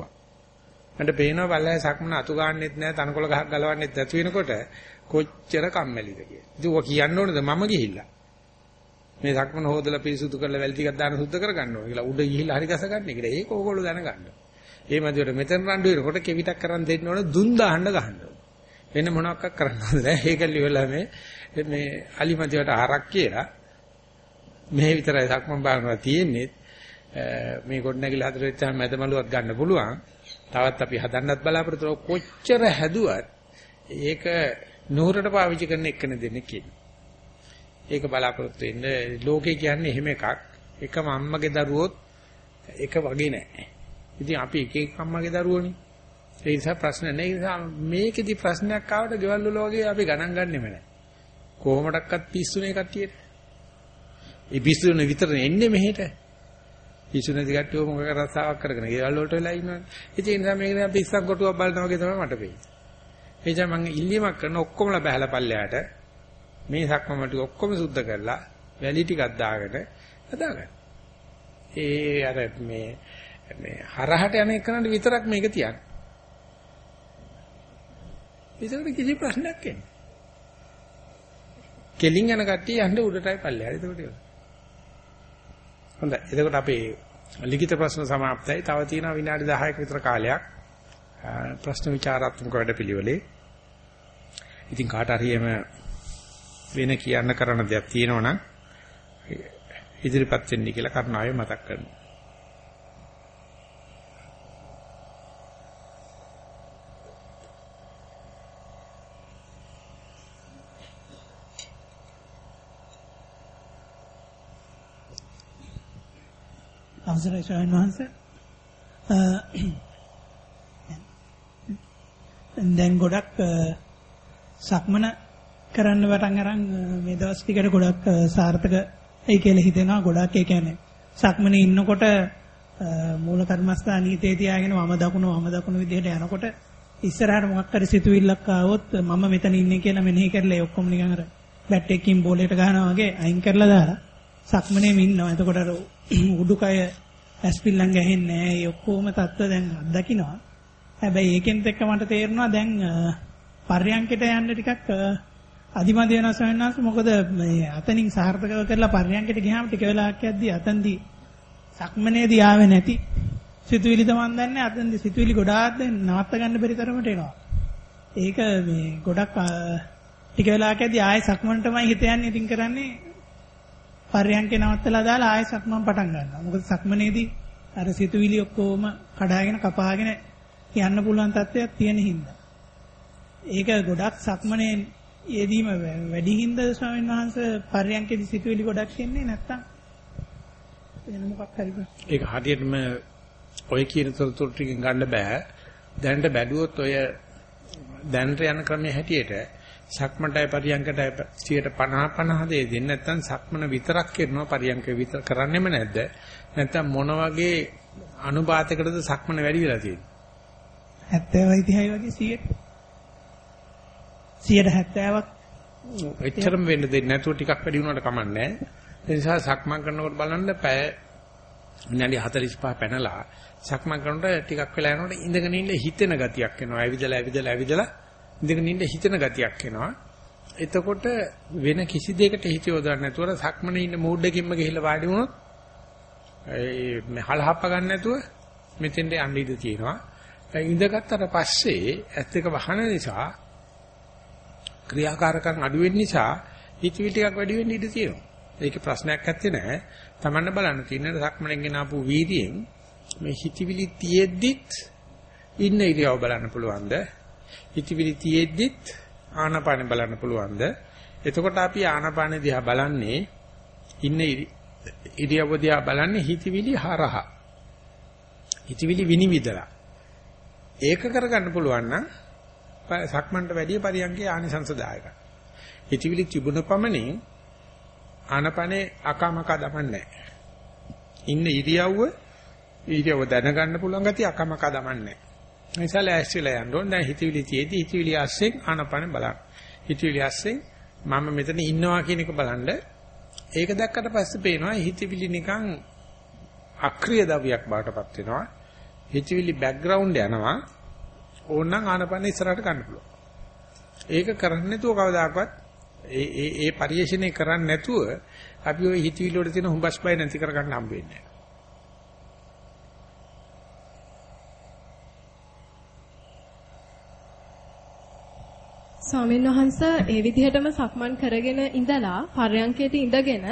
මට පේනවා බල්ලයි සක්මන අතු ගන්නෙත් නෑ තනකොළ ගහක් ගලවන්නෙත් නැති වෙනකොට කොච්චර කම්මැලිද කියලා. ඉතින් ඔය කියන්න ඕනද මම ගිහිල්ලා. මේ සක්මන හොදලා පිරිසුදු කරලා වැල් ටිකක් දාන සුද්ධ කරගන්න ඕන කියලා උඩ ගිහිල්ලා හරි ගස ගන්න කියලා. ඒක ඕගොල්ලෝ දැනගන්න. ඒ මැදියට මෙතන රණ්ඩු වෙනකොට කෙවිතක් කරන් දෙන්න ඕන දුන් දාන්න ගහන්න ඕන. වෙන මොනවක් කරන්න හොඳ නෑ. ඒක ලියවලා මේ මේ අලිමැදියට හරක් කියලා මේ විතරයි සක්මන් භාවනාව තියෙන්නේ. මේ ගොඩනැගිලි හතර වෙච්චාම මැදමලුවක් ගන්න පුළුවන්. තවත් අපි හදන්නත් බලාපොරොත්තු කොච්චර හැදුවත් ඒක නුහුරට පාවිච්චි කරන එකන දෙන්නේ කියන්නේ. ඒක බලාපොරොත්තු වෙන්න ලෝකේ කියන්නේ එහෙම එකක්. එකම අම්මගේ දරුවොත් එක වගේ නෑ. ඉතින් අපි එක එක අම්මගේ දරුවෝනේ. ඒ නිසා ප්‍රශ්න නැහැ. ඒ නිසා මේකෙදි ප්‍රශ්නයක් ආවට ගෙවල් වල වගේ අපි ගණන් ගන්නෙම නැහැ. කොහොමඩක්වත් පිස්සුනේ කට්ටියට. ඒ පිස්සුනේ විතරනේ එන්නේ මෙහෙට. පිස්සු නැති කට්ටිය මොකක රස්සාවක් කරගෙන ගෙවල් වලට වෙලා ඉන්නවනේ. ඉතින් ඒ නිසා මේක නම් පිස්සක් කොටුවක් බලනවා වගේ තමයි මට පේන්නේ. ඒ නිසා මම ඉල්ලීමක් කරන ඔක්කොමලා බහැලා පල්ලයට මේ සක්මම ටික ඔක්කොම සුද්ධ කරලා වැලි ටිකක් දාගෙන හදාගන්න. ඒ අර මේ මේ හරහට යන එකනට විතරක් මේක තියන්න. ඒකට කිසි ප්‍රශ්නයක් එන්නේ. කෙලින් යන කට්ටිය යන්න උඩටයි පල්ලෙහාට ඒකට ඒක. හොඳයි. එතකොට අපේ ලිඛිත ප්‍රශ්න સમાප්තයි. තව තියෙනවා විනාඩි 10ක විතර කාලයක්. ප්‍රශ්න විචාරාත්මක වැඩපිළිවෙලේ. ඉතින් කාට හරි එම වෙන කියන්න කරන දෙයක් තියෙනවා නම් ඉදිරිපත් වෙන්න කියලා කරුණාවෙන් මතක් කරනවා. අවසරයි ස්වාමීන් වහන්සේ. දැන් ගොඩක් සක්මන කරන්න පටන් අරන් මේ දවස් ටිකට ගොඩක් සාර්ථක ඒ කියලා හිතෙනවා ගොඩක් ඒ කියන්නේ සක්මනේ ඉන්නකොට මූල කර්මස්ථානීය තේ තියාගෙන වම දකුණු වම දකුණු විදිහට යනකොට ඉස්සරහට මොකක් හරි සිතුවිල්ලක් ආවොත් මම මෙතන ඉන්නේ කියලා මෙනෙහි කරලා ඒ ඔක්කොම නිකන් අර බැට් එකකින් බෝලයට ගහනවා වගේ අයින් කරලා දාලා සක්මනේම ඉන්නවා. එතකොට අර උඩුකය ඇස්පිල්ලම් ගහන්නේ නැහැ. ඒ ඔක්කොම தত্ত্ব දැන් අත්දකින්නවා. හැබැයි ඒකෙන්ත් එක්ක මට තේරෙනවා දැන් පර්යංකයට යන්න ටිකක් අදිමදි වෙනවා ස්වාමීන් වහන්සේ. මොකද මේ අතනින් සාර්ථකව කරලා පර්යංකයට ගියාම ටික වෙලාවක් යද්දී අතන්දී සක්මනේදී ආවේ නැති සිතුවිලි තමන් දන්නේ අතන්දී සිතුවිලි ගොඩාක් දැන් නවත්ත ගන්න බැරි තරමට එනවා. ඒක මේ ගොඩක් ටික වෙලාවක් ඇද්දී ආයෙ සක්මනටමයි හිත යන්නේ ඉතින් කරන්නේ පර්යංකේ නවත්තලා දාලා ආයෙ සක්මන් පටන් ගන්නවා. මොකද සක්මනේදී අර සිතුවිලි ඔක්කොම කඩාගෙන කපාගෙන යන්න පුළුවන් තත්ත්වයක් තියෙන හින්දා. ඒක ගොඩක් සක්මනේ යෙදීම වැඩි හින්දාද ස්වාමීන් වහන්සේ පර්යංකේදී සිතුවිලි ගොඩක් එන්නේ නැත්තම් වෙන මොකක් හරි ඒක හරියටම ඔය කියන තොරතුරු ටිකෙන් ගන්න බෑ. දැනට බැලුවොත් ඔය දැනට යන ක්‍රමයේ හැටියට සක්මණටයි පරියංකටයි 50 50 දෙය දෙන්නේ නැත්නම් සක්මන විතරක් කරනවා පරියංක විතර කරන්නෙම නැද්ද? නැත්නම් මොන වගේ අනුපාතයකටද සක්මන වැඩි වෙලා තියෙන්නේ? 70යි 30යි වගේ 100 170ක් එච්චරම වෙන්න දෙන්නේ නැතුව ටිකක් වැඩි වුණාට කමන්නේ ඒ නිසා සක්මන් කරනකොට බලන්න පැය විනාඩි 45 පැනලා සක්මන් කරනකොට ටිකක් වෙලා යනකොට ඉඳගෙන ඉන්න හිතෙන ගතියක් එනවා. ඇවිදලා ඇවිදලා ඇවිදලා ඉඳගෙන ඉන්න හිතෙන ගතියක් එනවා. එතකොට වෙන කිසි දෙයකට හිත යොදන්න නැතුව සක්මනේ ඉන්න මූඩ් එකකින්ම ගිහිල්ලා වාඩි වුණොත් ඒ හලහප්ප ගන්න නැතුව මෙතෙන්ට යන්න ඉඩ තියෙනවා. ඉඳගත්තට පස්සේ ඇස් දෙක වහන නිසා ක්‍රියාකාරකම් අඩු වෙන්න නිසා හිතවිලි ටිකක් වැඩි වෙන්න ඉඩ තියෙනවා. ඒකේ ප්‍රශ්නයක් නැත්තේ නෑ. Tamanne බලන්න තියෙන සක්මණෙන් ගෙන ආපු වීර්යයෙන් මේ හිතවිලි තියෙද්දිත් ඉන්න ඉරියව බලන්න පුළුවන්ද? හිතවිලි තියෙද්දිත් ආනාපානෙ බලන්න පුළුවන්ද? එතකොට අපි ආනාපානෙ දිහා බලන්නේ ඉන්න ඉරියව දිහා බලන්නේ හිතවිලි හරහා. හිතවිලි විනිවිදලා. ඒක කරගන්න පුළුවන් නම් සක්මන්ට වැඩිය පරියන්කේ ආනිසංසදායකයි. හිතවිලි තිබුණ පමණින් ආනපනේ අකමක දමන්නේ ඉන්න ඉරියව්ව ඉරියව්ව දැනගන්න පුළුවන් ගතිය අකමක දමන්නේ නිසා ලෑස්තිලා යන්න ඕනේ. දැන් හිතවිලි තියේදී හිතවිලි ආස්සේ ආනපන බලන්න. හිතවිලි ආස්සේ මම මෙතන ඉන්නවා කියන එක බලන්න. ඒක දැක්කට පස්සේ පේනවා හිතවිලි නිකන් අක්‍රීය දවියක් බාටපත් වෙනවා. හිතවිලි බෑග්ග්‍රවුන්ඩ් යනවා. ඕනනම් ආනපන ඉස්සරහට ගන්න පුළුවන්. ඒක කරන්නේ නැතුව කවදාකවත් ඒ ඒ ඒ පරිශ්‍රණය කරන්නේ නැතුව අපි ওই හිතවිලි වල තියෙන හුඹස් බය නැති කරගන්න හම්බ වෙන්නේ නැහැ. ස්වාමීන් වහන්ස ඒ විදිහටම සක්මන් කරගෙන ඉඳලා පර්යංකයට ඉඳගෙන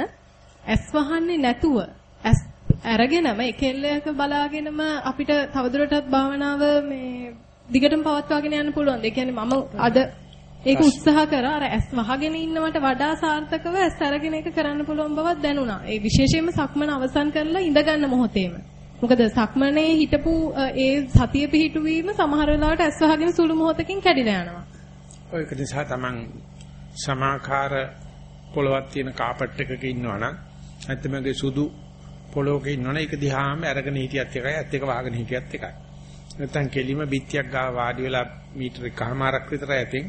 ඇස් වහන්නේ නැතුව ඇස් අරගෙනම එකෙල්ලයක බලාගෙනම අපිට තවදුරටත් භාවනාව මේ දිගටම පවත්වාගෙන යන්න පුළුවන්. ඒ කියන්නේ මම අද ඒක උත්සාහ කරා අර ඇස් වහගෙන ඉන්නවට වඩා සාර්ථකව ඇස් අරගෙන ඒක කරන්න පුළුවන් බවක් දැනුණා. ඒ විශේෂයෙන්ම සක්මන අවසන් කරලා ඉඳගන්න මොහොතේම. මොකද සක්මනේ හිටපු ඒ සතිය පිහිටුවීම සමහර වෙලාවට ඇස් වහගෙන සුළු මොහොතකින් කැඩිලා යනවා. ඒක නිසා තමන් සමාකාර පොළවක් තියෙන කාපට් එකක ඉන්නවා නම් නැත්නම් සුදු පොළොවක ඉන්නවනේ ඒක දිහාම අරගෙන හිටියත් එකයි ඇත්ත එක වහගෙන හිටියත් එකයි. නැත්නම් කෙලිම බිත්තියක් ගාව වාඩි වෙලා මීටර එකමාරක් විතර ඇතින්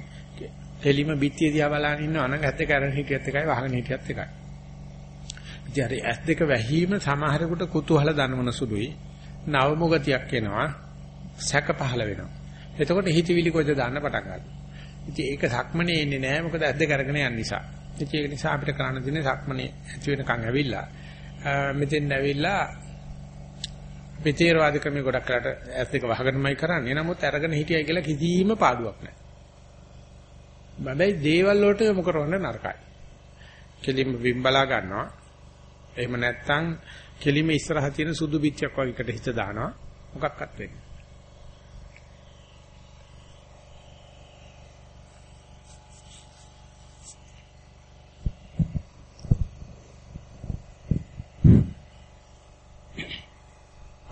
කෙලිම බිත්තිය දිහා බලන ඉන්නවා නම් ඇත්ත එක අරගෙන හිටියත් එකයි වහගෙන හිටියත් එකයි. ඉතින් අර ඇස් දෙක වැහිම සමහරෙකුට කුතුහල දනවන සුළුයි. නවමුගතියක් එනවා. සැක පහළ වෙනවා. එතකොට හිතවිලි කොයිද දාන්න පටන් ගන්නවා. ඉතින් ඒක සක්මනේ එන්නේ නැහැ මොකද ඇද්ද කරගෙන යන නිසා. ඉතින් ඒක නිසා අපිට කරන්න දෙන්නේ සක්මනේ ඇති වෙනකන් ඇවිල්ලා මෙතෙන් ඇවිල්ලා පිටේරවාද ක්‍රමයේ ගොඩක් කරලා ඇස් දෙක වහගෙනමයි කරන්නේ. නමුත් අරගෙන හිටියයි කියලා කිසිම පාඩුවක් නැහැ. බබයි දේවල් වලට යොමු කරවන්න නරකයි. කෙලින්ම විම්බලා ගන්නවා. එහෙම නැත්නම් කෙලින්ම ඉස්සරහ තියෙන සුදු පිටියක් වගේ එකට හිත දානවා. මොකක්වත් වෙන්නේ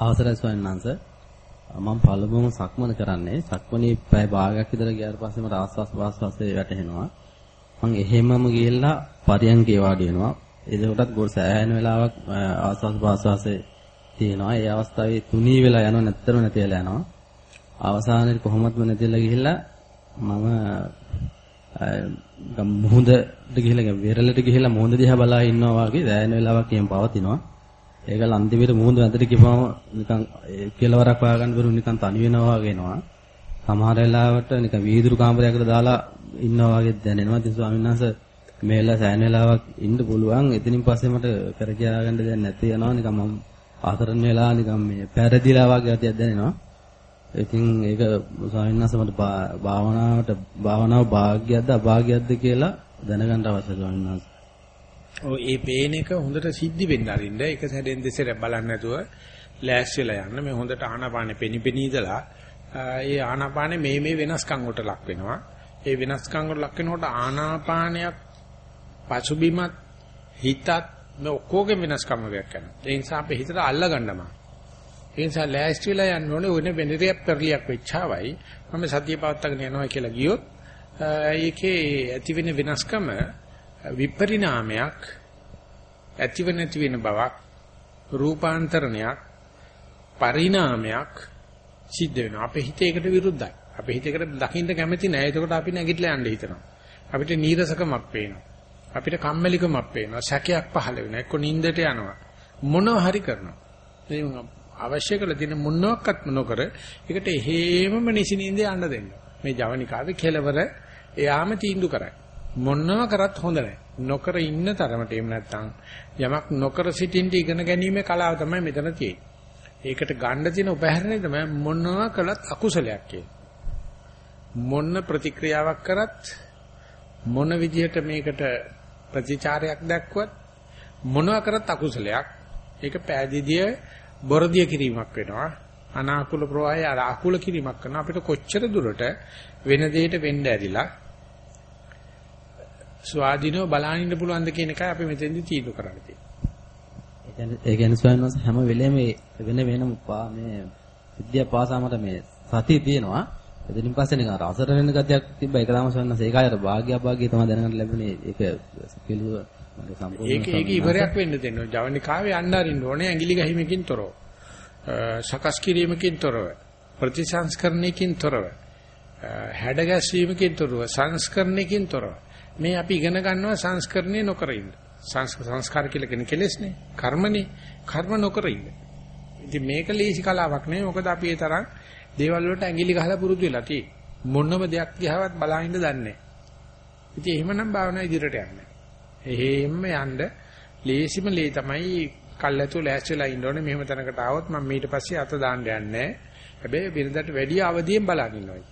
අවසරයි ස්වාමීන් වහන්සේ. මම පළමුවම සක්මන කරන්නේ සක්මනේ පැය භාගයක් විතර ගියාට පස්සේ මට ආස්වාස් වාස්වාසේ වැටෙනවා. මම එහෙමම ගිහිල්ලා පරියන්කේ වාඩි වෙනවා. එතකොටත් ගොඩ සෑහෙන වෙලාවක් ආස්වාස් වාස්වාසේ තියෙනවා. ඒ අවස්ථාවේ තුනී වෙලා යනවා නැත්තරම නැති වෙලා යනවා. අවසානයේ කොහොමත්ම නැතිලා ගිහිල්ලා මම මුහුදට ගිහිල්ලා වෙරළට ගිහිල්ලා මුහුද දිහා බලා ඉන්නවා වගේ දැනෙන වෙලාවක් එහෙම පවතිනවා. ඒකල අන්තිමට මුහුද ඇතුලට ගිහම නිකන් කෙලවරක් හොයාගන්න බැරුව නිකන් තනි වෙනවා වගේ එනවා. සමහර වෙලාවට නිකන් වීදුරු කාමරයකට දාලා ඉන්නවා වගේ දැනෙනවා. ඉතින් ස්වාමීන් වහන්සේ මේ වෙලාව සෑහෙන වෙලාවක් ඉන්න පුළුවන්. එතනින් පස්සේ මට කර කියා ගන්න දෙයක් නැති යනවා. නිකන් මම ආතරණ වෙලා නිකන් මේ පෙරදිලා වගේ ගතියක් දැනෙනවා. ඉතින් ඒක ස්වාමීන් වහන්සේ මට භාවනාවට භාවනාව භාග්‍යයක්ද අභාග්‍යයක්ද කියලා දැනගන්න අවශ්‍යයි ස්වාමීන් වහන්සේ. ඔය ඒ පේන එක හොඳට සිද්ධි වෙන්න අරින්න. ඒක සැරෙන් දෙසට බලන්න නැතුව ලෑස්තිලා යන්න. මේ හොඳට ආනාපානෙ පෙනිපෙනී ඉඳලා ඒ ආනාපානෙ මේ මේ වෙනස්කම් වලට ලක් වෙනවා. ඒ වෙනස්කම් වලට ලක් වෙනකොට ආනාපානයක් පසුබිමත් හිතත් මේ ඔක්කොගේ වෙනස්කම් වගේක් කරනවා ඒ නිසා අපේ හිතට අල්ල ගන්නම ඒ නිසා ලෑස්තිලා යන්න ඕනේ ඔනේ වෙනරියක් පෙරලියක් වෙච්චාවයි. මම සතිය පවත්වාගෙන යනවා කියලා ගියොත් ඒකේ ඇති වෙන වෙනස්කම විපරිණාමයක් ඇතිව නැති වෙන බවක් රූපාන්තරණයක් පරිණාමයක් සිද්ධ වෙනවා. අපේ හිතේ ඒකට විරුද්ධයි. අපේ හිතේකට දකින්න කැමති නැහැ. ඒකට අපි නැගිටලා යන්න හිතනවා. අපිට නීරසකමක් පේනවා. අපිට කම්මැලිකමක් පේනවා. සැකයක් පහළ වෙනවා. එක්ක නිින්දට යනවා. මොනව හරි කරනවා. මේ අවශ්‍ය කරලා තියෙන මොනවාක්වත් නොකර ඒකට හේමම නිසිනින්ද යන්න දෙන්න. මේ ජවනිකාවේ කෙලවර එයාම තීන්දුව කරයි. මොනව කරත් හොඳ නැහැ. නොකර ඉන්න තරමට එහෙම නැත්නම් යමක් නොකර සිටින්න ඉගෙන ගැනීමේ කලාව තමයි මෙතන තියෙන්නේ. ඒකට ගන්න තියෙන උපහැරණය තමයි මොනවා කළත් අකුසලයක් කියන්නේ. මොන ප්‍රතික්‍රියාවක් කරත් මොන විදිහට මේකට ප්‍රතිචාරයක් දක්වත් මොනවා කරත් අකුසලයක්. ඒක පෑදීදිය බොරදිය කිරීමක් වෙනවා. අනාකූල ප්‍රවාහය අකුල කිරීමක් කරන අපිට කොච්චර දුරට වෙන දෙයකට වෙන්න ඇරිලා ස්වාධීනව බලහින්න පුළුවන්ද කියන එකයි අපි මෙතෙන්දි තීන්දුව කරන්න තියෙන්නේ. ඒ කියන්නේ ස්වාමීන් වහන්සේ හැම වෙලේම වෙන වෙනම මේ විද්‍යා පාසාමට මේ සතිය තියෙනවා. එතනින් පස්සේ නිකන් රසර වෙන ගතියක් තිබ්බා ඒක තමයි ස්වාමීන් වහන්සේ ඒකයි අර භාග්‍ය අභාග්‍ය තමයි දැනගන්න ලැබුණේ. ඒක පිළිව මගේ සම්පූර්ණ ඒක ඒක ඉවරයක් වෙන්න දෙන්න. ජවනිකාවේ යන්න අරින්න ඕනේ ඇඟිලි ගහිමකින් තොරව. සකස් කිරීමකින් තොරව. ප්‍රතිසංස්කරණයකින් තොරව. හැඩ ගැස්වීමකින් තොරව. සංස්කරණයකින් තොරව. මේ අපි ඉගෙන ගන්නවා සංස්කරණය නොකර ඉන්න. සංස්කාර කියලා කියන කෙලෙස්නේ. කර්මනේ. කර්ම නොකර ඉන්න. ඉතින් මේක ලීසි කලාවක් නෙවෙයි. මොකද අපි ඒ තරම් දේවල් වලට ඇඟිලි ගහලා පුරුදු වෙලා තියෙන්නේ. මොනම දෙයක් දිහාවත් බලහින්න දන්නේ නැහැ. ඉතින් එහෙමනම් භාවනා ඉදිරියට යන්නේ. එහෙම යන්න ලේසිම ලේ තමයි කල්ැතු ලෑස්තිලා ඉන්න ඕනේ. මෙහෙම තැනකට ආවොත් මම ඊට පස්සේ අත දාන්න යන්නේ නැහැ. හැබැයි බිරදට වැඩි අවදියෙන් බලන් ඉන්නවා.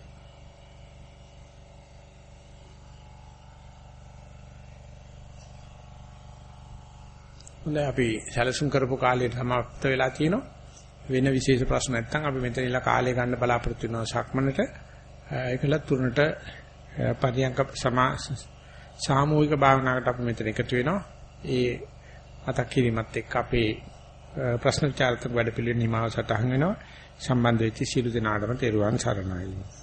හොඳයි අපි සැලසුම් කරපු කාලය සමාප්ත වෙලා තිනවා. වෙන විශේෂ ප්‍රශ්න නැත්නම් අපි මෙතන ඉලා කාලය ගන්න බලාපොරොත්තු වෙනවා සක්මනට. ඒකල තුනට පරියංක සමා සාමූහික භාවනාවකට අපි මෙතන එකතු වෙනවා. ඒ මතක් කිරීමත් එක්ක අපේ ප්‍රශ්න විචාරත්මක වැඩ පිළිවෙල නිමාව සටහන් වෙනවා. සම්බන්ධ වෙච්ච සියලු දෙනාටම තෙරුවන් සරණයි.